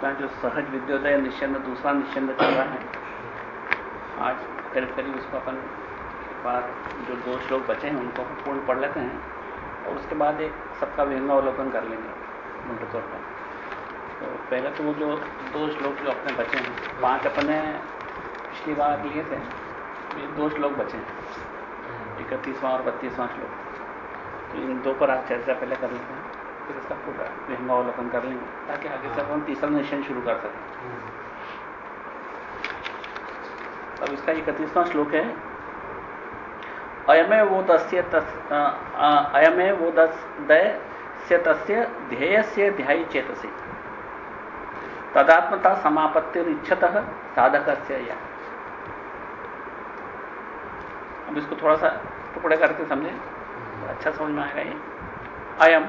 अपना जो सहज विद्योदय निश्चंद दूसरा निश्चंद चल रहा है। आज करीब करीब उसको अपन बाद जो दो श्लोक बचे हैं उनको पूर्ण पढ़ लेते हैं और उसके बाद एक सबका विहंगावलोकन कर लेंगे मोटे तौर पर तो पहले तो वो जो दो श्लोक जो अपने बचे हैं पाँच अपने पिछली बार लिए थे ये दो श्लोक बचे हैं। इकतीसवां और बत्तीसवां श्लोक। तो इन दो पर आज चर्चा पहले कर लेते हैं। फिर इसका पूरा विहंगावलोकन कर लेंगे ताकि आगे से हम तीसरा निश्चय शुरू कर सकें। अब इसका इकतीसवां श्लोक है अयमे वो दस्य अयमे वो दस दय से तस्य ध्येय से ध्यायी चेतसी। तदात्मता समापत्तिरिच्छत साधक से या। अब इसको थोड़ा सा टुकड़े करके समझें अच्छा समझ में आएगा ये। अयम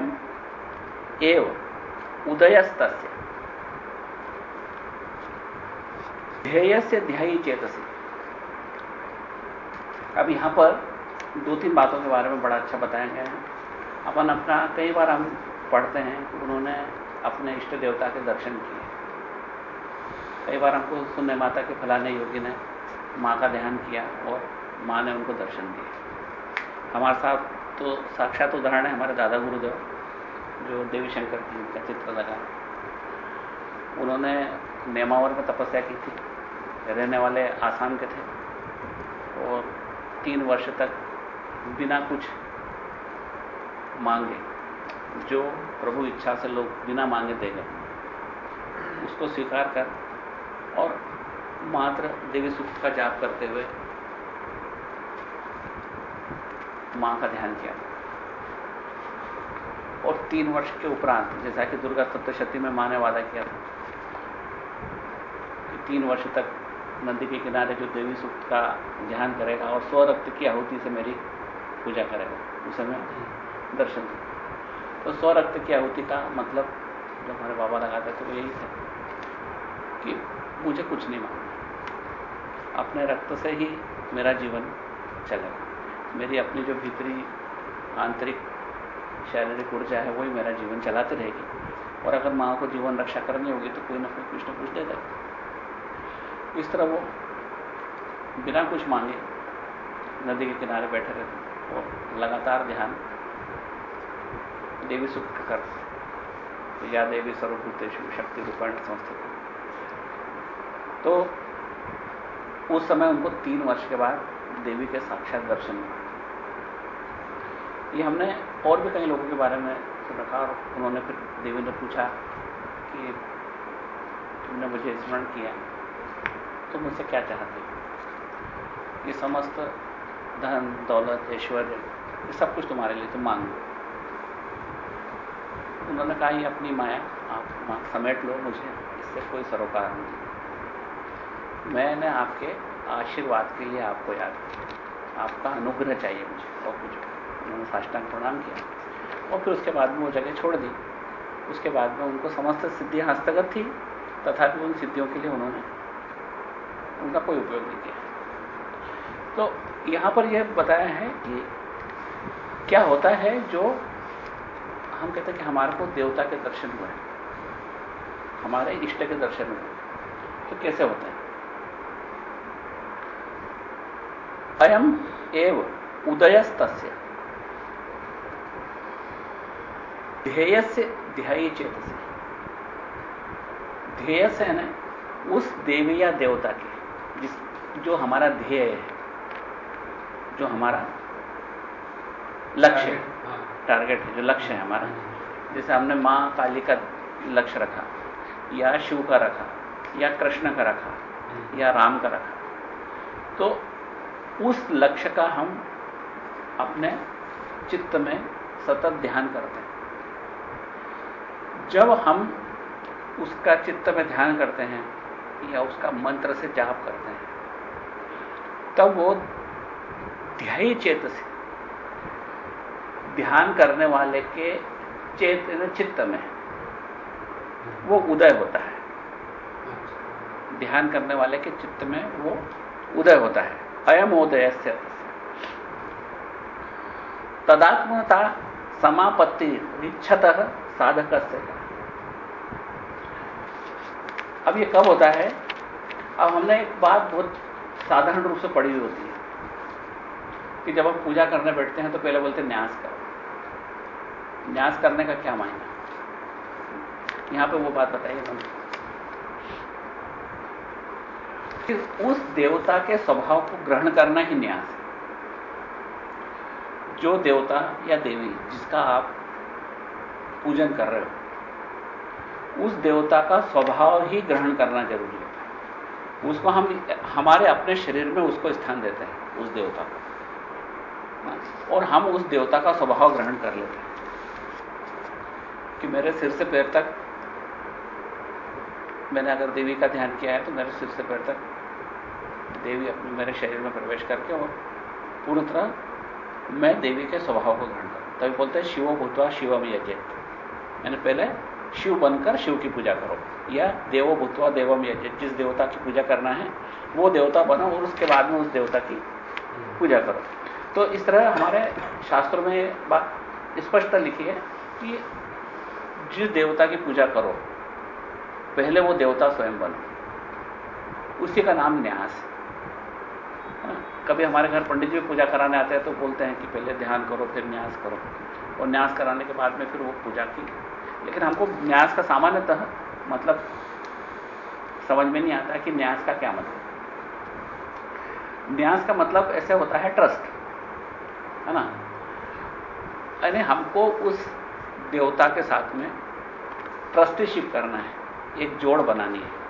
एव उदयस्त ध्येय से ध्यायी चेतसी। अब यहाँ पर दो तीन बातों के बारे में बड़ा अच्छा बताया गया है। अपन अपना, कई बार हम पढ़ते हैं उन्होंने अपने इष्ट देवता के दर्शन किए। कई बार हमको सुनने माता के फलाने योगी ने माँ का ध्यान किया और माँ ने उनको दर्शन दिए। हमारे साथ तो साक्षात उदाहरण है हमारे दादा गुरुदेव। जो देवी शंकर जी का चित्र लगा उन्होंने नेमावर में तपस्या की थी। रहने वाले आसाम के थे। और तीन वर्ष तक बिना कुछ मांगे, जो प्रभु इच्छा से लोग बिना मांगे दे गए। उसको स्वीकार कर और मात्र देवी सुख का जाप करते हुए माँ का ध्यान किया। और तीन वर्ष के उपरांत, जैसा कि दुर्गा सप्तशती में माँ ने वादा किया था, कि तीन वर्ष तक नदी के किनारे जो देवी सूक्त का ध्यान करेगा और स्व रक्त की आहुति से मेरी पूजा करेगा, उस समय दर्शन तो स्व रक्त की आहुति का मतलब जो हमारे बाबा लगाते थे वो यही था कि मुझे कुछ नहीं मांगना अपने रक्त से ही मेरा जीवन चलेगा। मेरी अपनी जो भीतरी आंतरिक शारीरिक ऊर्जा है वही मेरा जीवन चलाते रहेगी। और अगर माँ को जीवन रक्षा करनी होगी तो कोई ना कोई कुछ ना कुछ दे देगा। इस तरह वो बिना कुछ मांगे नदी के किनारे बैठे रहते और लगातार ध्यान देवी सुख कर। या देवी सर्वभूतेशु शक्ति रूपाण संस्थित। तो उस समय उनको तीन वर्ष के बाद देवी के साक्षात दर्शन हुए। ये हमने और भी कई लोगों के बारे में रखा और उन्होंने फिर देवी ने पूछा कि तुमने मुझे स्मरण किया तो मुझसे क्या चाहते हो? ये समस्त धन, दौलत, ऐश्वर्य, ये सब कुछ तुम्हारे लिए, तुम मांग लो। उन्होंने कहा, ये अपनी माया, आप समेट लो, मुझे इससे कोई सरोकार नहीं। मैंने आपके आशीर्वाद के लिए आपको याद किया। आपका अनुग्रह चाहिए मुझे, और कुछ उन्होंने साष्टांग प्रणाम किया। और फिर उसके बाद में वो जगह छोड़ दी। उसके बाद में उनको समस्त सिद्धियाँ हस्तगत थी तथापि उन सिद्धियों के लिए उन्होंने उनका कोई उपयोग नहीं किया। तो यहाँ पर यह बताया है कि क्या होता है जो हम कहते हैं कि हमारे को देवता के दर्शन हुए हमारे इष्ट के दर्शन हुए तो कैसे होते हैं? अयम एव उदयस्त ध्येय से ध्यायी चेत से ध्येय से है ना उस देवी या देवता के जिस जो हमारा ध्येय है जो हमारा लक्ष्य है। टारगेट है। जो लक्ष्य है हमारा। जैसे हमने माँ काली का लक्ष्य रखा या शिव का रखा या कृष्ण का रखा या राम का रखा। तो उस लक्ष्य का हम अपने चित्त में सतत ध्यान करते हैं। जब हम उसका चित्त में ध्यान करते हैं, या उसका मंत्र से जाप करते हैं, तब वो ध्यायी चेत से, ध्यान करने वाले के चेत, चित्त में वो उदय होता है। ध्यान करने वाले के चित्त में वो उदय होता है। अयम उदय से तदात्मता समापत्ति इच्छत साधक से अब ये कब होता है? अब हमने एक बात बहुत साधारण रूप से पढ़ी हुई होती है कि जब हम पूजा करने बैठते हैं तो पहले बोलते न्यास करो। न्यास करने का क्या मायना? यहाँ पे वो बात बताइए हम। कि उस देवता के स्वभाव को ग्रहण करना ही न्यास है। जो देवता या देवी जिसका आप पूजन कर रहे हो उस देवता का स्वभाव ही ग्रहण करना ज़रूरी होता है। उसको हम, हमारे अपने शरीर में उसको स्थान देते हैं, उस देवता को। और हम उस देवता का स्वभाव ग्रहण कर लेते हैं। कि मेरे सिर से पैर तक, मैंने अगर देवी का ध्यान किया है तो मेरे सिर से पैर तक देवी अपने, मेरे शरीर में प्रवेश करके और पूर्ण तरह मैं देवी के स्वभाव को ग्रहण करूँ। तभी बोलते हैं, शिवो भूतवा शिवम यज्ञ। मैंने पहले शिव बनकर शिव की पूजा करो। या देवो भूतवा देवम यजित जिस देवता की पूजा करना है, वो देवता बनो और उसके बाद में उस देवता की पूजा करो। तो इस तरह हमारे शास्त्रों में बात स्पष्ट लिखी है कि जिस देवता की पूजा करो, पहले वो देवता स्वयं बनो। उसी का नाम न्यास। है, कभी हमारे घर पंडित जी पूजा कराने आते हैं तो बोलते हैं कि पहले ध्यान करो, फिर न्यास करो। और न्यास कराने के बाद में फिर वो पूजा की लेकिन हमको न्यास का सामान्यतः मतलब समझ में नहीं आता कि न्यास का क्या मतलब। न्यास का मतलब ऐसे होता है ट्रस्ट है ना? यानी हमको उस देवता के साथ में ट्रस्टीशिप करना है, एक जोड़ बनानी है।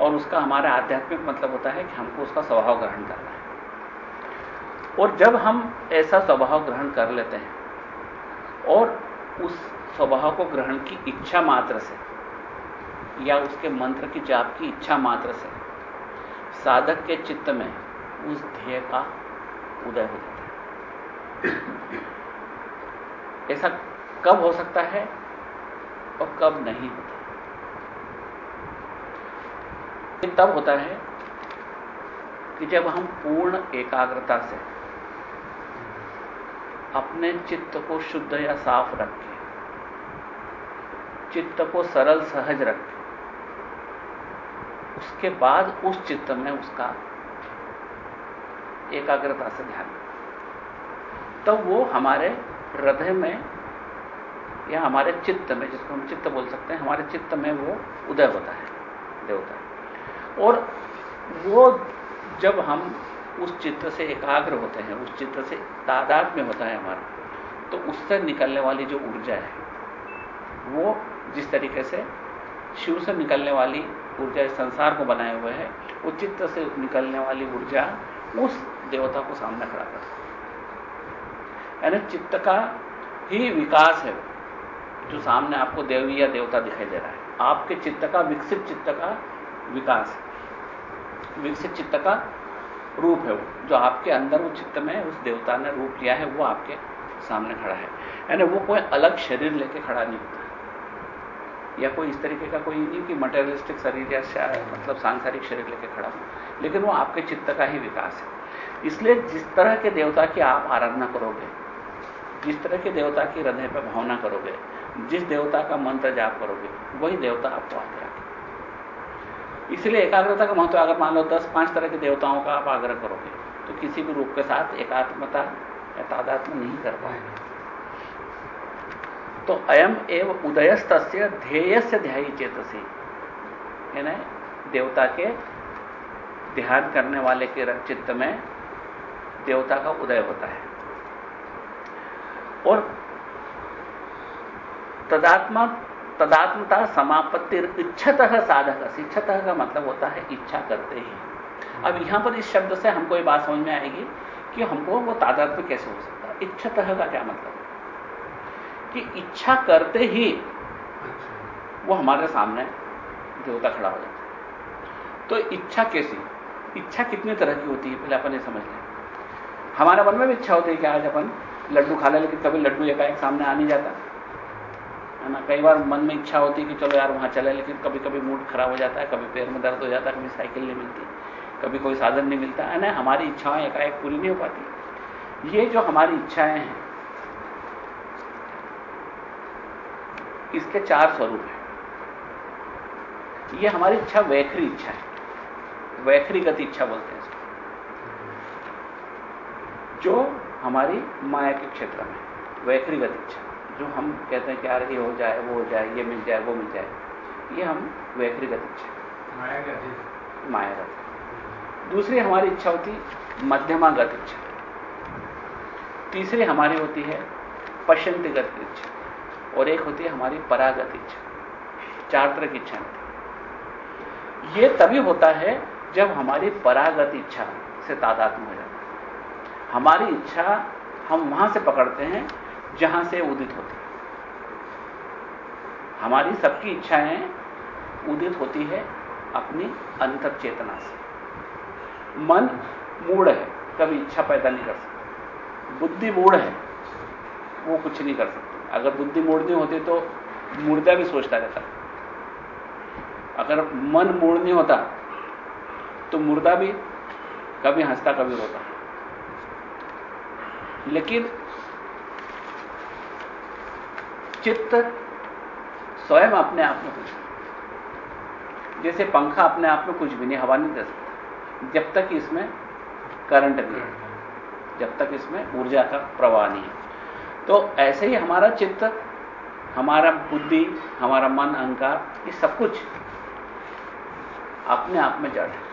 और उसका हमारा आध्यात्मिक मतलब होता है कि हमको उसका स्वभाव ग्रहण करना है। और जब हम ऐसा स्वभाव ग्रहण कर लेते हैं, और उस स्वभाव को ग्रहण की इच्छा मात्र से, या उसके मंत्र की जाप की इच्छा मात्र से, साधक के चित्त में उस ध्येय का उदय हो जाता है। ऐसा कब हो सकता है और कब नहीं होता तब होता है कि जब हम पूर्ण एकाग्रता से अपने चित्त को शुद्ध या साफ़ रख। चित्त को सरल सहज रख उसके बाद उस चित्त में उसका एकाग्रता से ध्यान तब तो वो हमारे हृदय में या हमारे चित्त में, जिसको हम चित्त बोल सकते हैं, हमारे चित्त में वो उदय होता है देवता है। और वो जब हम उस चित्र से एकाग्र होते हैं, उस चित्र से तादाद में होता है हमारा तो उससे निकलने वाली जो ऊर्जा है, वो जिस तरीके से शिव से निकलने वाली ऊर्जा इस संसार को बनाए हुए है वो चित्र से निकलने वाली ऊर्जा उस देवता को सामने खड़ा करती यानी चित्त का ही विकास है जो सामने आपको देवी या देवता दिखाई दे रहा है। आपके चित्त का, विकसित चित्त का विकास विकसित चित्त का रूप है वो, जो आपके अंदर वो चित्त में उस देवता ने रूप लिया है, वो आपके सामने खड़ा है। यानी वो कोई अलग शरीर लेके खड़ा नहीं होता। या कोई इस तरीके का कोई नहीं कि मटेरियलिस्टिक शरीर या मतलब सांसारिक शरीर लेके खड़ा हो, लेकिन वो आपके चित्त का ही विकास है। इसलिए जिस तरह के देवता की आप आराधना करोगे, जिस तरह के देवता की हृदय पर भावना करोगे, जिस देवता का मंत्र जाप करोगे, वही देवता आपको आगे आगे इसलिए एकाग्रता का महत्व अगर मान लो दस, पाँच तरह के देवताओं का आप आग्रह करोगे तो किसी भी रूप के साथ एकात्मता या तादात्म नहीं कर पाएँगे तो अयम एवं उदयस्त ध्येय से ध्यायी चेतसी। यानी देवता के ध्यान करने वाले के चित्त में देवता का उदय होता है। और तदात्मा तदात्मता समापत्ति इच्छत साधक इच्छत का मतलब होता है इच्छा करते ही। अब यहाँ पर इस शब्द से हमको ये बात समझ में आएगी कि हमको वो तादात्म्य कैसे हो सकता है? इच्छत का क्या मतलब? कि इच्छा करते ही वो हमारे सामने देवता खड़ा हो जाता है। तो इच्छा कैसी? इच्छा कितनी तरह की होती है? पहले अपन ये समझ लें। हमारे मन में भी इच्छा होती है कि आज अपन लड्डू खा ले लेकिन कभी लड्डू एकाएक सामने आ नहीं जाता। है ना? कई बार मन में इच्छा होती है कि चलो यार वहाँ चले लेकिन कभी कभी मूड खराब हो जाता है कभी पैर में दर्द हो जाता है कभी साइकिल नहीं मिलती कभी कोई साधन नहीं मिलता। है ना? हमारी इच्छाएँ एकाएक पूरी नहीं हो पाती। ये जो हमारी इच्छाएँ हैं इसके चार स्वरूप हैं। ये हमारी इच्छा वैखरी इच्छा है। वैखरी गति इच्छा बोलते हैं इसको। जो हमारी माया के क्षेत्र में वैखरी गति इच्छा जो हम कहते हैं कि यार ये हो जाए वो हो जाए ये मिल जाए वो मिल जाए ये हम वैखरी गति इच्छा माया गति माया गति दूसरी हमारी इच्छा होती मध्यमा गति इच्छा। तीसरी हमारी होती है पश्यंती गति इच्छा। और एक होती है हमारी परागत इच्छा चार तरह की इच्छाएँ होती ये तभी होता है जब हमारी परागत इच्छा से तादात्म हो जाता है। हमारी इच्छा हम वहाँ से पकड़ते हैं, जहाँ से उदित होती है। हमारी सबकी इच्छाएँ उदित होती है अपनी अंतर चेतना से। मन मूड है, कभी इच्छा पैदा नहीं कर सकता। बुद्धि मूड है, वो कुछ नहीं कर सकती। अगर बुद्धि मूड नहीं होती तो मुर्दा भी सोचता रहता। अगर मन मूड नहीं होता तो मुर्दा भी कभी हंसता, कभी रोता। लेकिन चित्त स्वयं अपने आप में कुछ जैसे पंखा अपने आप में कुछ भी नहीं, हवा नहीं दे सकता। जब तक इसमें करंट नहीं है। जब तक इसमें ऊर्जा का प्रवाह नहीं है। तो ऐसे ही हमारा चित्त हमारा बुद्धि हमारा मन अहंकार ये सब कुछ अपने आप में जड़ है।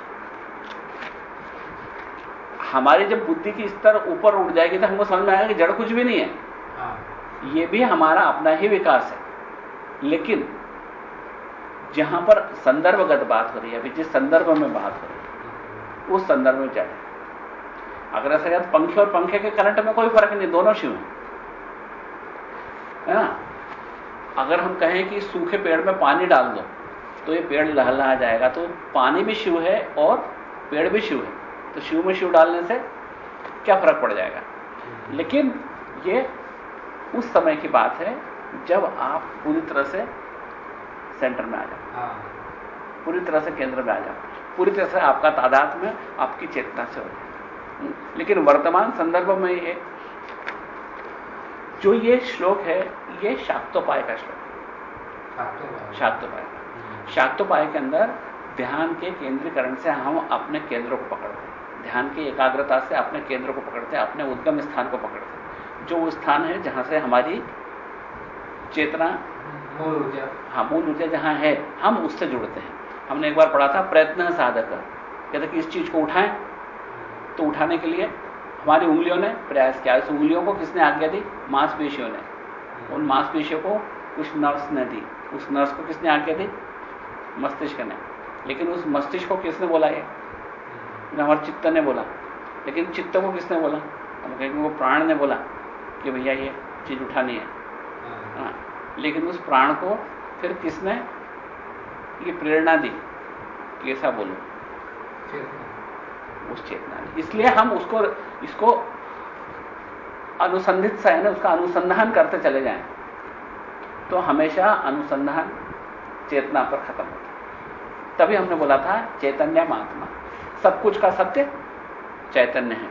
हमारी जब बुद्धि की स्तर ऊपर उठ जाएगी तो हमको समझ में आएगा कि जड़ कुछ भी नहीं है। हाँ। ये भी हमारा अपना ही विकास है। लेकिन जहाँ पर संदर्भगत बात हो रही है अभी जिस संदर्भ में बात हो रही है उस संदर्भ में जड़ है। अगर ऐसा कहते पंखे और पंखे के करंट में कोई फ़र्क नहीं दोनों शिव हैं। है ना? अगर हम कहें कि सूखे पेड़ में पानी डाल दो तो ये पेड़ लहला जाएगा। तो पानी भी शिव है और पेड़ भी शिव है। तो शिव में शिव डालने से क्या फ़र्क पड़ जाएगा? लेकिन ये उस समय की बात है जब आप पूरी तरह से सेंटर में आ जाओ। हाँ। पूरी तरह से केंद्र में आ जाओ। पूरी तरह से आपका तादाद में आपकी चेतना से हो जाए। लेकिन वर्तमान संदर्भ में ये जो ये श्लोक है ये शाक्तोपाय का श्लोक शाक्तोपाय का हम्म। शाक्तोपाय के अंदर ध्यान के केंद्रीकरण से हम अपने केंद्रों को पकड़ते हैं। ध्यान की एकाग्रता से अपने केंद्रों को पकड़ते हैं अपने उद्गम स्थान को पकड़ते हैं। जो वो स्थान है जहाँ से हमारी चेतना मूल ऊर्जा। हाँ मूल ऊर्जा जहाँ है हम उससे जुड़ते हैं। हमने एक बार पढ़ा था प्रयत्न साधक। कहते कि इस चीज़ को उठाएँ। तो उठाने के लिए हमारी उंगलियों ने प्रयास किया। उस उंगलियों को किसने आज्ञा दी? मांसपेशियों ने। उन मांसपेशियों को उस नर्स ने दी। उस नर्स को किसने आके दी? मस्तिष्क ने। लेकिन उस मस्तिष्क को किसने बोला ये? हमारे चित्त ने बोला। लेकिन चित्त को किसने बोला? हम कहेंगे वो प्राण ने बोला कि भैया ये चीज़ उठानी है। हाँ। लेकिन उस प्राण को फिर किसने ये प्रेरणा दी? कि ऐसा बोलो। उस चेतना ने। इसलिए हम उसको इसको अनुसंधित सा है ना, उसका अनुसंधान करते चले जाएँ। तो हमेशा अनुसंधान चेतना पर खत्म होता तभी हमने बोला था, चैतन्य महात्मा। सब कुछ का सत्य चैतन्य है।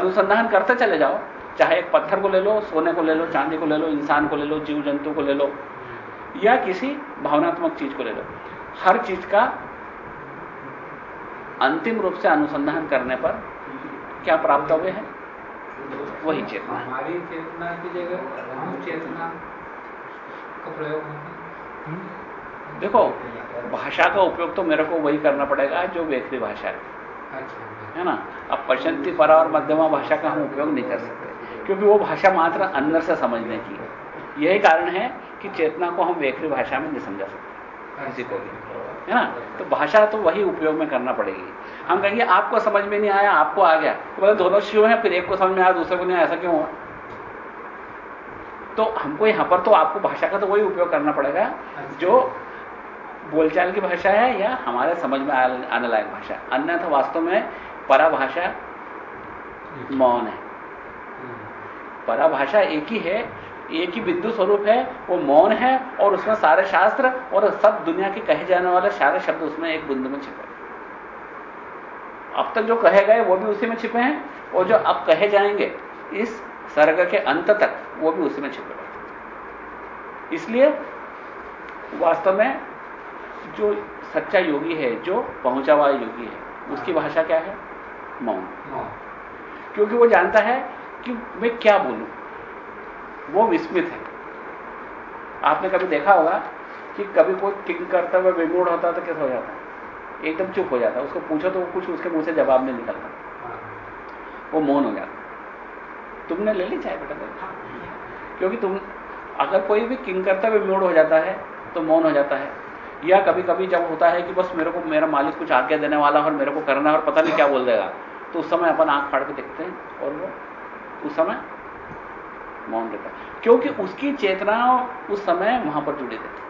अनुसंधान करते चले जाओ, चाहे एक पत्थर को ले लो, सोने को ले लो, चांदी को ले लो, इंसान को ले लो जीव जंतु को ले लो, या किसी भावनात्मक चीज़ को ले लो। हर चीज़ का अंतिम रूप से अनुसंधान करने पर क्या प्राप्त हुए हैं? वही चेतना। हमारी चेतना की जगह हम चेतना का प्रयोग देखो भाषा का उपयोग तो मेरे को वही करना पड़ेगा जो वेखरी भाषा है। अच्छा। है ना? अब पशंती परा और मध्यमा भाषा का हम उपयोग नहीं कर सकते क्योंकि वो भाषा मात्र अंदर से समझने की है। यही कारण है कि चेतना को हम वेखरी भाषा में नहीं समझा सकते। किसी को भी। है ना? तो भाषा तो वही उपयोग में करना पड़ेगी। हम कहेंगे, आपको समझ में नहीं आया, आपको आ गया। तो बोले, दोनों शिव हैं, फिर एक को समझ में आया, दूसरे को नहीं आया, ऐसा क्यों हुआ? तो हमको यहाँ पर तो आपको भाषा का तो वही उपयोग करना पड़ेगा, जो बोलचाल की भाषा है या हमारे समझ में आने लायक भाषा। अन्यथा वास्तव में पराभाषा मौन है। पराभाषा एक ही है एक ही बिंदु स्वरूप है वो मौन है और उसमें सारे शास्त्र और सब दुनिया के कहे जाने वाले सारे शब्द उसमें एक बिंदु में छिपे अब तक जो कहे गए वो भी उसी में छिपे हैं और जो अब कहे जाएँगे इस सर्ग के अंत तक वो भी उसी में छिपे इसलिए वास्तव में जो सच्चा योगी है जो पहुँचा हुआ योगी है उसकी भाषा क्या है? मौन। क्योंकि वो जानता है कि मैं क्या बोलूँ। वो विस्मित है। आपने कभी देखा होगा कि कभी कोई किंग करता हुआ विमूड होता तो कैसे हो जाता? है एकदम चुप हो जाता। है उसको पूछो तो वो कुछ उसके मुँह से जवाब नहीं निकलता। वो मौन हो जाता। तुमने ले ली चाय बेटा? क्योंकि तुम, अगर कोई भी किंग करता हुआ विमूड हो जाता है तो मौन हो जाता है। या कभी कभी जब होता है कि बस मेरे को, मेरा मालिक कुछ आज्ञा देने वाला और मेरे को करना है और पता नहीं क्या बोल देगा तो उस समय अपन आँख फाड़ के देखते हैं। और वो, उस समय मौन रहता क्योंकि उसकी चेतना उस समय वहाँ पर जुड़ी रहती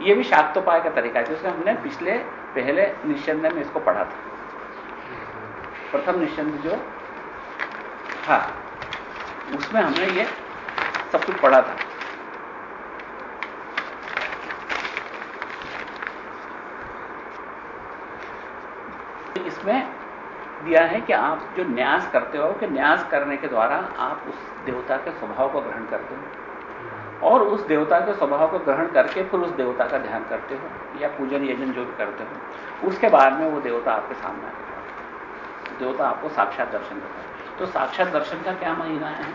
ये भी शाक्तोपाय का तरीका है जिसमें हमने पिछले, पहले निश्चंद में इसको पढ़ा था। प्रथम निश्चंद जो था, उसमें हमने ये सब कुछ पढ़ा था। इसमें दिया है कि आप जो न्यास करते हो कि न्यास करने के द्वारा आप उस देवता के स्वभाव को ग्रहण करते हो। और उस देवता के स्वभाव को ग्रहण करके फिर उस देवता का ध्यान करते हो या पूजन यजन जो भी करते हो। उसके बाद में वो देवता आपके सामने आता है। देवता आपको साक्षात दर्शन देता है। तो साक्षात दर्शन का क्या महीना है?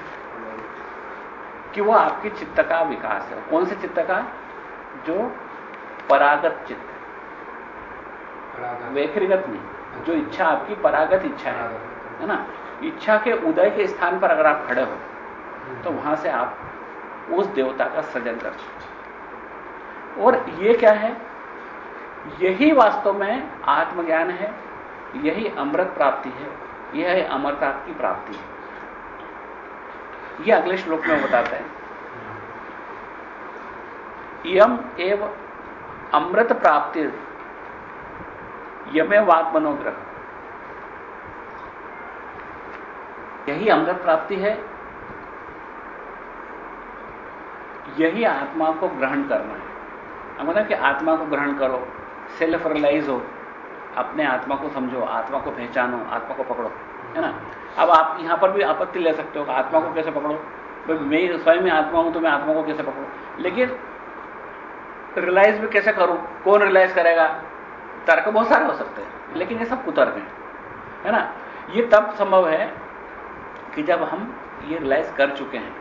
कि वो आपकी चित्त का विकास है। कौन से चित्त का? जो परागत चित्त वैखरिगत नहीं। जो इच्छा आपकी परागत इच्छा है है ना? इच्छा के उदय के स्थान पर अगर आप खड़े हो तो वहाँ से आप उस देवता का सृजन कर सकते और ये क्या है? यही वास्तव में आत्मज्ञान है, यही अमृत प्राप्ति है, यह है अमरता की प्राप्ति है। यह अगले श्लोक में बताते हैं। यम एव अमृत प्राप्ति यमे वाक मनोग्रह। यही अमृत प्राप्ति है। यही आत्मा को ग्रहण करना है। मतलब कि आत्मा को ग्रहण करो सेल्फ रियलाइज़ हो, अपने आत्मा को समझो, आत्मा को पहचानो, आत्मा को पकड़ो, है ना? अब आप यहाँ पर भी आपत्ति ले सकते हो आत्मा को कैसे पकड़ो? भाई, मैं स्वयं में आत्मा हूँ तो मैं आत्मा को कैसे पकड़ू? लेकिन रियलाइज़ भी कैसे करूँ? कौन रियलाइज़ करेगा? तर्क बहुत सारे हो सकते हैं, लेकिन ये सब कुतर्क हैं है ना? ये तब संभव है कि जब हम ये रिलाइज कर चुके हैं,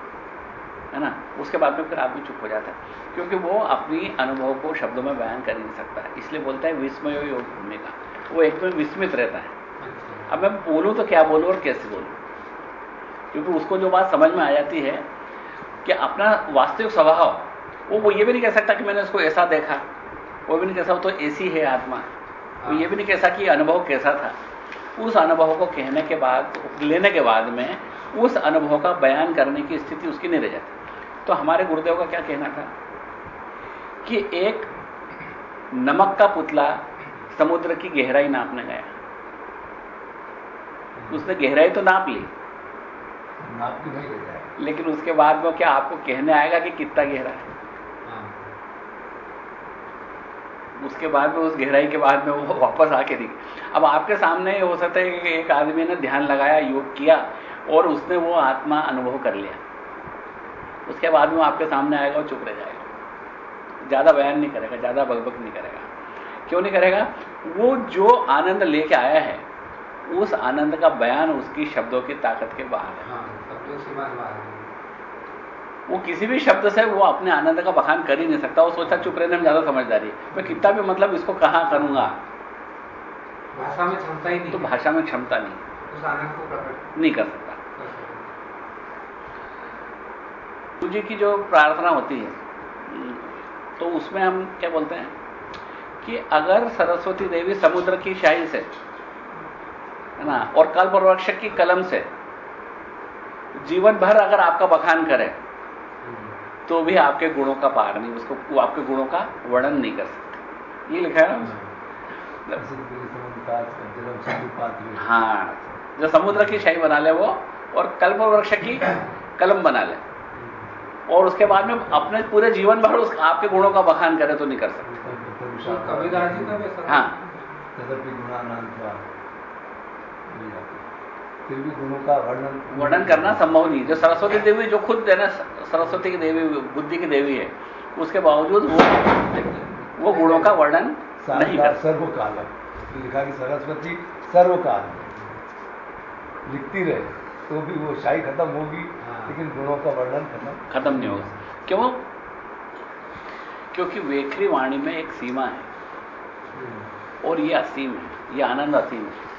है ना? उसके बाद में फिर आदमी चुप हो जाता है, क्योंकि वो अपनी अनुभव को शब्दों में बयान कर नहीं सकता है। इसलिए बोलता है विस्मय योग भूमिका। वो एकदम विस्मित रहता है। अब मैं बोलूँ तो क्या बोलूँ और कैसे बोलूँ? क्योंकि उसको जो बात समझ में आ जाती है कि अपना वास्तविक स्वभाव, वो वो ये भी नहीं कह सकता कि मैंने उसको ऐसा देखा, वो भी नहीं कह सकता तो ऐसी है आत्मा। वो ये भी नहीं कैसा कि अनुभव कैसा था? उस अनुभव को कहने के बाद लेने के बाद में उस अनुभव का बयान करने की स्थिति उसकी नहीं रह जाती। तो हमारे गुरुदेव का क्या कहना था? कि एक नमक का पुतला समुद्र की गहराई नापने गया। उसने गहराई तो नाप ली। नाप की नहीं लेकिन उसके बाद में क्या आपको कहने आएगा कि कितना गहरा है? उसके बाद में उस गहराई के बाद में वो वापस आके दिखे। अब आपके सामने हो सकता है कि एक आदमी ने ध्यान लगाया योग किया और उसने वो आत्मा अनुभव कर लिया। उसके बाद में आपके सामने आएगा और चुप रह जाएगा। ज़्यादा बयान नहीं करेगा ज़्यादा बकबक नहीं करेगा। क्यों नहीं करेगा? वो जो आनंद लेके आया है उस आनंद का बयान उसकी शब्दों की ताकत के बाहर है। हाँ, वो किसी भी शब्द से वो अपने आनंद का बखान कर ही नहीं सकता। वो सोचता चुप रहने में ज़्यादा समझदारी मैं कितना भी मतलब इसको कहाँ करूँगा? भाषा में क्षमता ही नहीं। तो भाषा में क्षमता नहीं। उस आनंद को प्रकट नहीं कर सकता। जी की जो प्रार्थना होती है तो उसमें हम क्या बोलते हैं कि अगर सरस्वती देवी समुद्र की शाही से है ना और कल्प वृक्ष की कलम से जीवन भर अगर आपका बखान करे तो भी आपके गुणों का पार नहीं उसको वो आपके गुणों का वर्णन नहीं कर सकते। ये लिखा है ना? हाँ जो समुद्र की शाही बना ले वो और कल्प वृक्ष की कलम बना ले। और उसके बाद में अपने पूरे जीवन भर उस आपके गुणों का बखान करे तो नहीं कर सकते। का भी हाँ। फिर भी गुणों का वर्णन वर्णन करना संभव नहीं जो सरस्वती देवी जो खुद है ना सरस्वती की देवी बुद्धि की देवी है उसके बावजूद वो वो गुणों का वर्णन नहीं कर सर्वकाल लिखा कि सरस्वती सर्वकाल लिखती रहे तो भी वो शाही खत्म होगी हाँ। लेकिन गुणों का वर्णन खत्म। खत्म नहीं होगा। क्यों? क्योंकि वेखरी वाणी में एक सीमा है। और ये असीम है ये आनंद असीम है।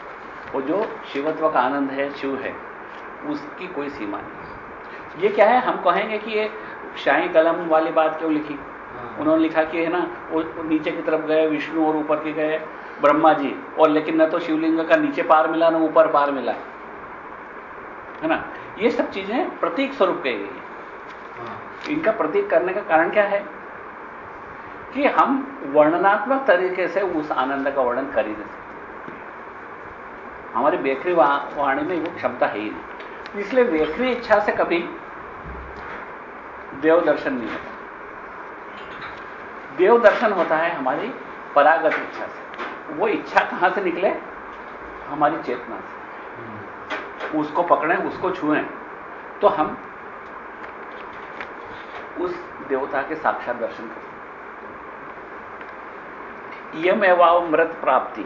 और जो शिवत्व का आनंद है शिव है उसकी कोई सीमा नहीं ये क्या है? हम कहेंगे कि ये शाही कलम वाली बात क्यों लिखी? हाँ। उन्होंने लिखा कि है ना वो वो नीचे की तरफ़ गए विष्णु और ऊपर के गए ब्रह्मा जी। और लेकिन न तो शिवलिंग का नीचे पार मिला ना ऊपर पार मिला। है ना? ये सब चीज़ें प्रतीक स्वरूप कही गई है। हाँ। इनका प्रतीक करने का कारण क्या है? कि हम वर्णनात्मक तरीके से उस आनंद का वर्णन कर ही नहीं हमारी बेकरी वाणी में वो क्षमता है ही नहीं। इसलिए बेकरी इच्छा से कभी देव दर्शन नहीं होता। देव दर्शन होता है हमारी परागत इच्छा से। वो इच्छा कहाँ से निकले? हमारी चेतना से। उसको पकड़ें, उसको छुएँ तो हम उस देवता के साक्षात दर्शन कर। सकते यम एवं अमृत प्राप्ति।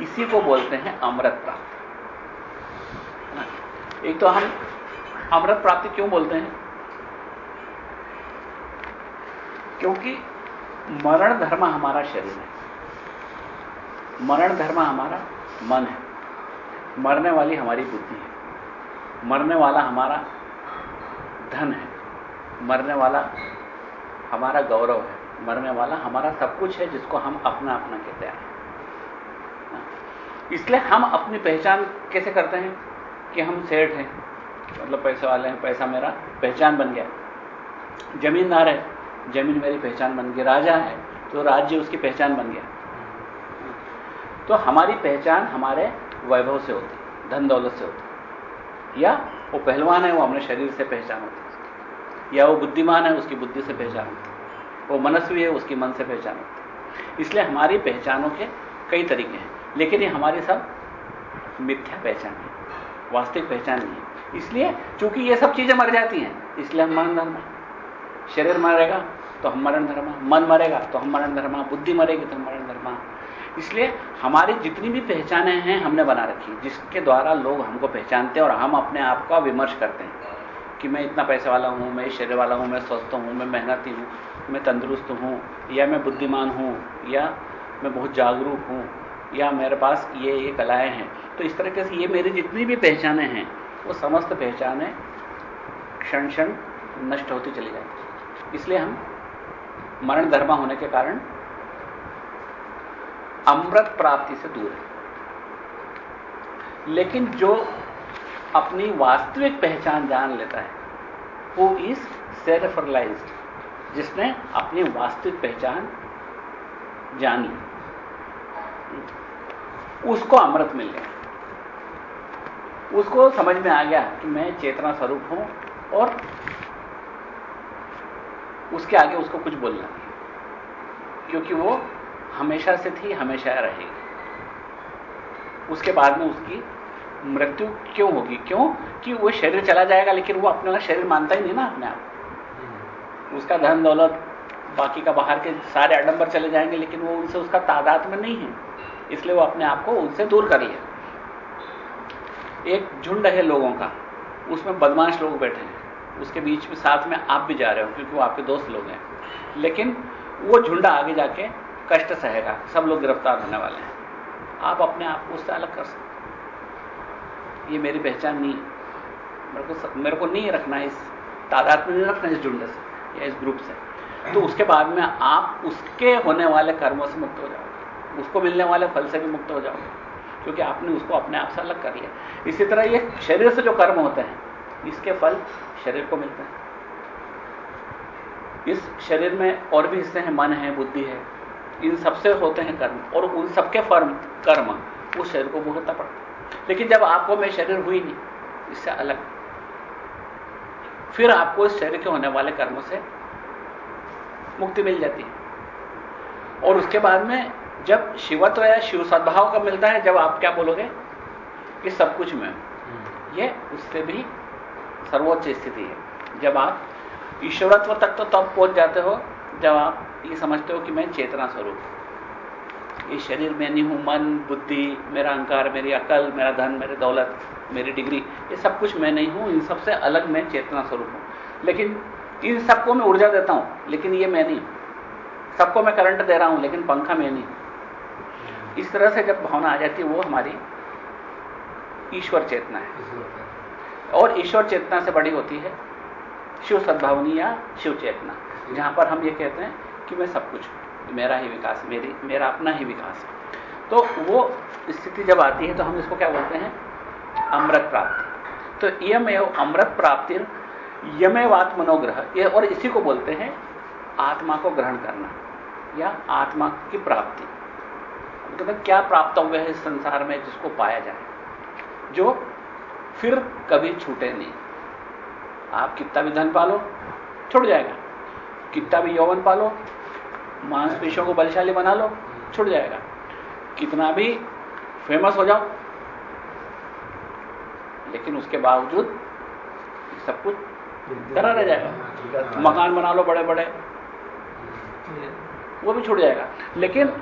इसी को बोलते हैं अमृत प्राप्ति। एक तो हम अमृत प्राप्ति क्यों बोलते हैं? क्योंकि मरण धर्म हमारा शरीर है। मरण धर्म हमारा मन है। मरने वाली हमारी बुद्धि है। मरने वाला हमारा धन है। मरने वाला हमारा गौरव है। मरने वाला हमारा सब कुछ है जिसको हम अपना अपना कहते हैं। इसलिए हम अपनी पहचान कैसे करते हैं कि हम सेठ हैं? मतलब पैसे वाले हैं, पैसा मेरा पहचान बन गया। जमींदार है ज़मीन मेरी पहचान बन गई। राजा है तो राज्य उसकी पहचान बन गया। तो हमारी पहचान हमारे वैभव से होती, धन दौलत से होती। या वो पहलवान है, वो अपने शरीर से पहचान होती। या वो बुद्धिमान है, उसकी बुद्धि से पहचान होती। वो मनस्वी है, उसकी मन से पहचान होती। इसलिए हमारी पहचानों के कई तरीके हैं। लेकिन ये हमारी सब मिथ्या पहचान है, वास्तविक पहचान नहीं है। इसलिए चूँकि ये सब चीज़ें मर जाती हैं, इसलिए हम मरण धर्म। शरीर मरेगा तो हम मरण धर्मा मन मरेगा तो हम मरण धर्मा बुद्धि मरेगी तो हम मरण धर्मा इसलिए हमारी जितनी भी पहचानें हैं, हमने बना रखी जिसके द्वारा लोग हमको पहचानते हैं और हम अपने आप का विमर्श करते हैं कि मैं इतना पैसे वाला हूँ, मैं शरीर वाला हूँ, मैं स्वस्थ हूँ, मैं मेहनती हूँ, मैं तंदुरुस्त हूँ या मैं बुद्धिमान हूँ या मैं बहुत जागरूक हूँ। या मेरे पास ये ये कलाएँ हैं। तो इस तरीके से ये मेरी जितनी भी पहचानें हैं, वो समस्त पहचानें क्षण क्षण नष्ट होती चली जाती इसलिए हम मरण धर्मा होने के कारण अमृत प्राप्ति से दूर है। लेकिन जो अपनी वास्तविक पहचान जान लेता है, वो इज़ सेल्फ जिसने अपनी वास्तविक पहचान जान। उसको अमृत मिल गया। उसको समझ में आ गया कि मैं चेतना स्वरूप हूँ और उसके आगे उसको कुछ बोलना नहीं। क्योंकि वो हमेशा से थी, हमेशा रहेगी। उसके बाद में उसकी मृत्यु क्यों होगी? क्यों? कि वो शरीर चला जाएगा, लेकिन वो अपना शरीर मानता ही नहीं ना अपने आप उसका धन दौलत बाकी का बाहर के सारे आडंबर चले जाएँगे, लेकिन वो उनसे उसका तादाद में नहीं है। इसलिए वो अपने आप को उनसे दूर कर लिया। एक झुंड है लोगों का, उसमें बदमाश लोग बैठे हैं। उसके बीच में साथ में आप भी जा रहे हो, क्योंकि वो आपके दोस्त लोग हैं। लेकिन वो झुंड आगे जाके कष्ट सहेगा, सब लोग गिरफ़्तार होने वाले हैं। आप अपने आप को उससे अलग कर सकते ये मेरी पहचान नहीं मेरे को मेरे को नहीं रखना इस तादाद में नहीं रखना इस झुंड से, या इस ग्रुप से। तो उसके बाद में आप उसके होने वाले कर्मों से मुक्त हो जाओगे उसको मिलने वाले फल से भी मुक्त हो जाओगे, क्योंकि आपने उसको अपने आप से अलग कर लिया। इसी तरह ये शरीर से जो कर्म होते हैं, इसके फल शरीर को मिलते हैं। इस शरीर में और भी हिस्से हैं, मन है, बुद्धि है, इन सबसे होते हैं कर्म, और उन सबके फर्म, कर्म उस शरीर को भुगतना पड़ता लेकिन जब आपको मैं शरीर हुई नहीं, इससे अलग। फिर आपको इस शरीर के होने वाले कर्मों से मुक्ति मिल जाती है। और उसके बाद में जब शिवत्व या शिव सद्भाव का मिलता है जब आप क्या बोलोगे? कि सब कुछ में। ये उससे भी सर्वोच्च स्थिति है। जब आप ईश्वरत्व तक तो तब पहुँच जाते हो जब आप ये समझते हो कि मैं चेतना स्वरूप ये शरीर में नहीं हूँ मन बुद्धि मेरा अहंकार मेरी अकल मेरा धन मेरी दौलत मेरी डिग्री ये सब कुछ मैं नहीं हूँ इन सबसे अलग मैं चेतना स्वरूप हूँ। लेकिन इन सबको मैं ऊर्जा देता हूँ लेकिन ये मैं नहीं सबको मैं करंट दे रहा हूँ लेकिन पंखा मैं नहीं इस तरह से जब भावना आ जाती है वो हमारी ईश्वर चेतना है। और ईश्वर चेतना से बड़ी होती है शिव सद्भावनी या शिव चेतना जहाँ पर हम ये कहते हैं कि मैं सब कुछ मेरा ही विकास मेरी मेरा अपना ही विकास है। तो वो स्थिति जब आती है तो हम इसको क्या बोलते हैं? अमृत प्राप्ति। तो यम एवं अमृत प्राप्ति यमेवात मनोग्रह और इसी को बोलते हैं आत्मा को ग्रहण करना या आत्मा की प्राप्ति। तो क्या प्राप्त हुआ है इस संसार में जिसको पाया जाए? जो फिर कभी छूटे नहीं। आप कितना भी धन पालो छूट जाएगा। कितना भी यौवन पालो मांसपेशियों को बलशाली बना लो छूट जाएगा। कितना भी फ़ेमस हो जाओ लेकिन उसके बावजूद सब कुछ करा रह जाएगा। मकान बना लो बड़े बड़े वो भी छूट जाएगा। लेकिन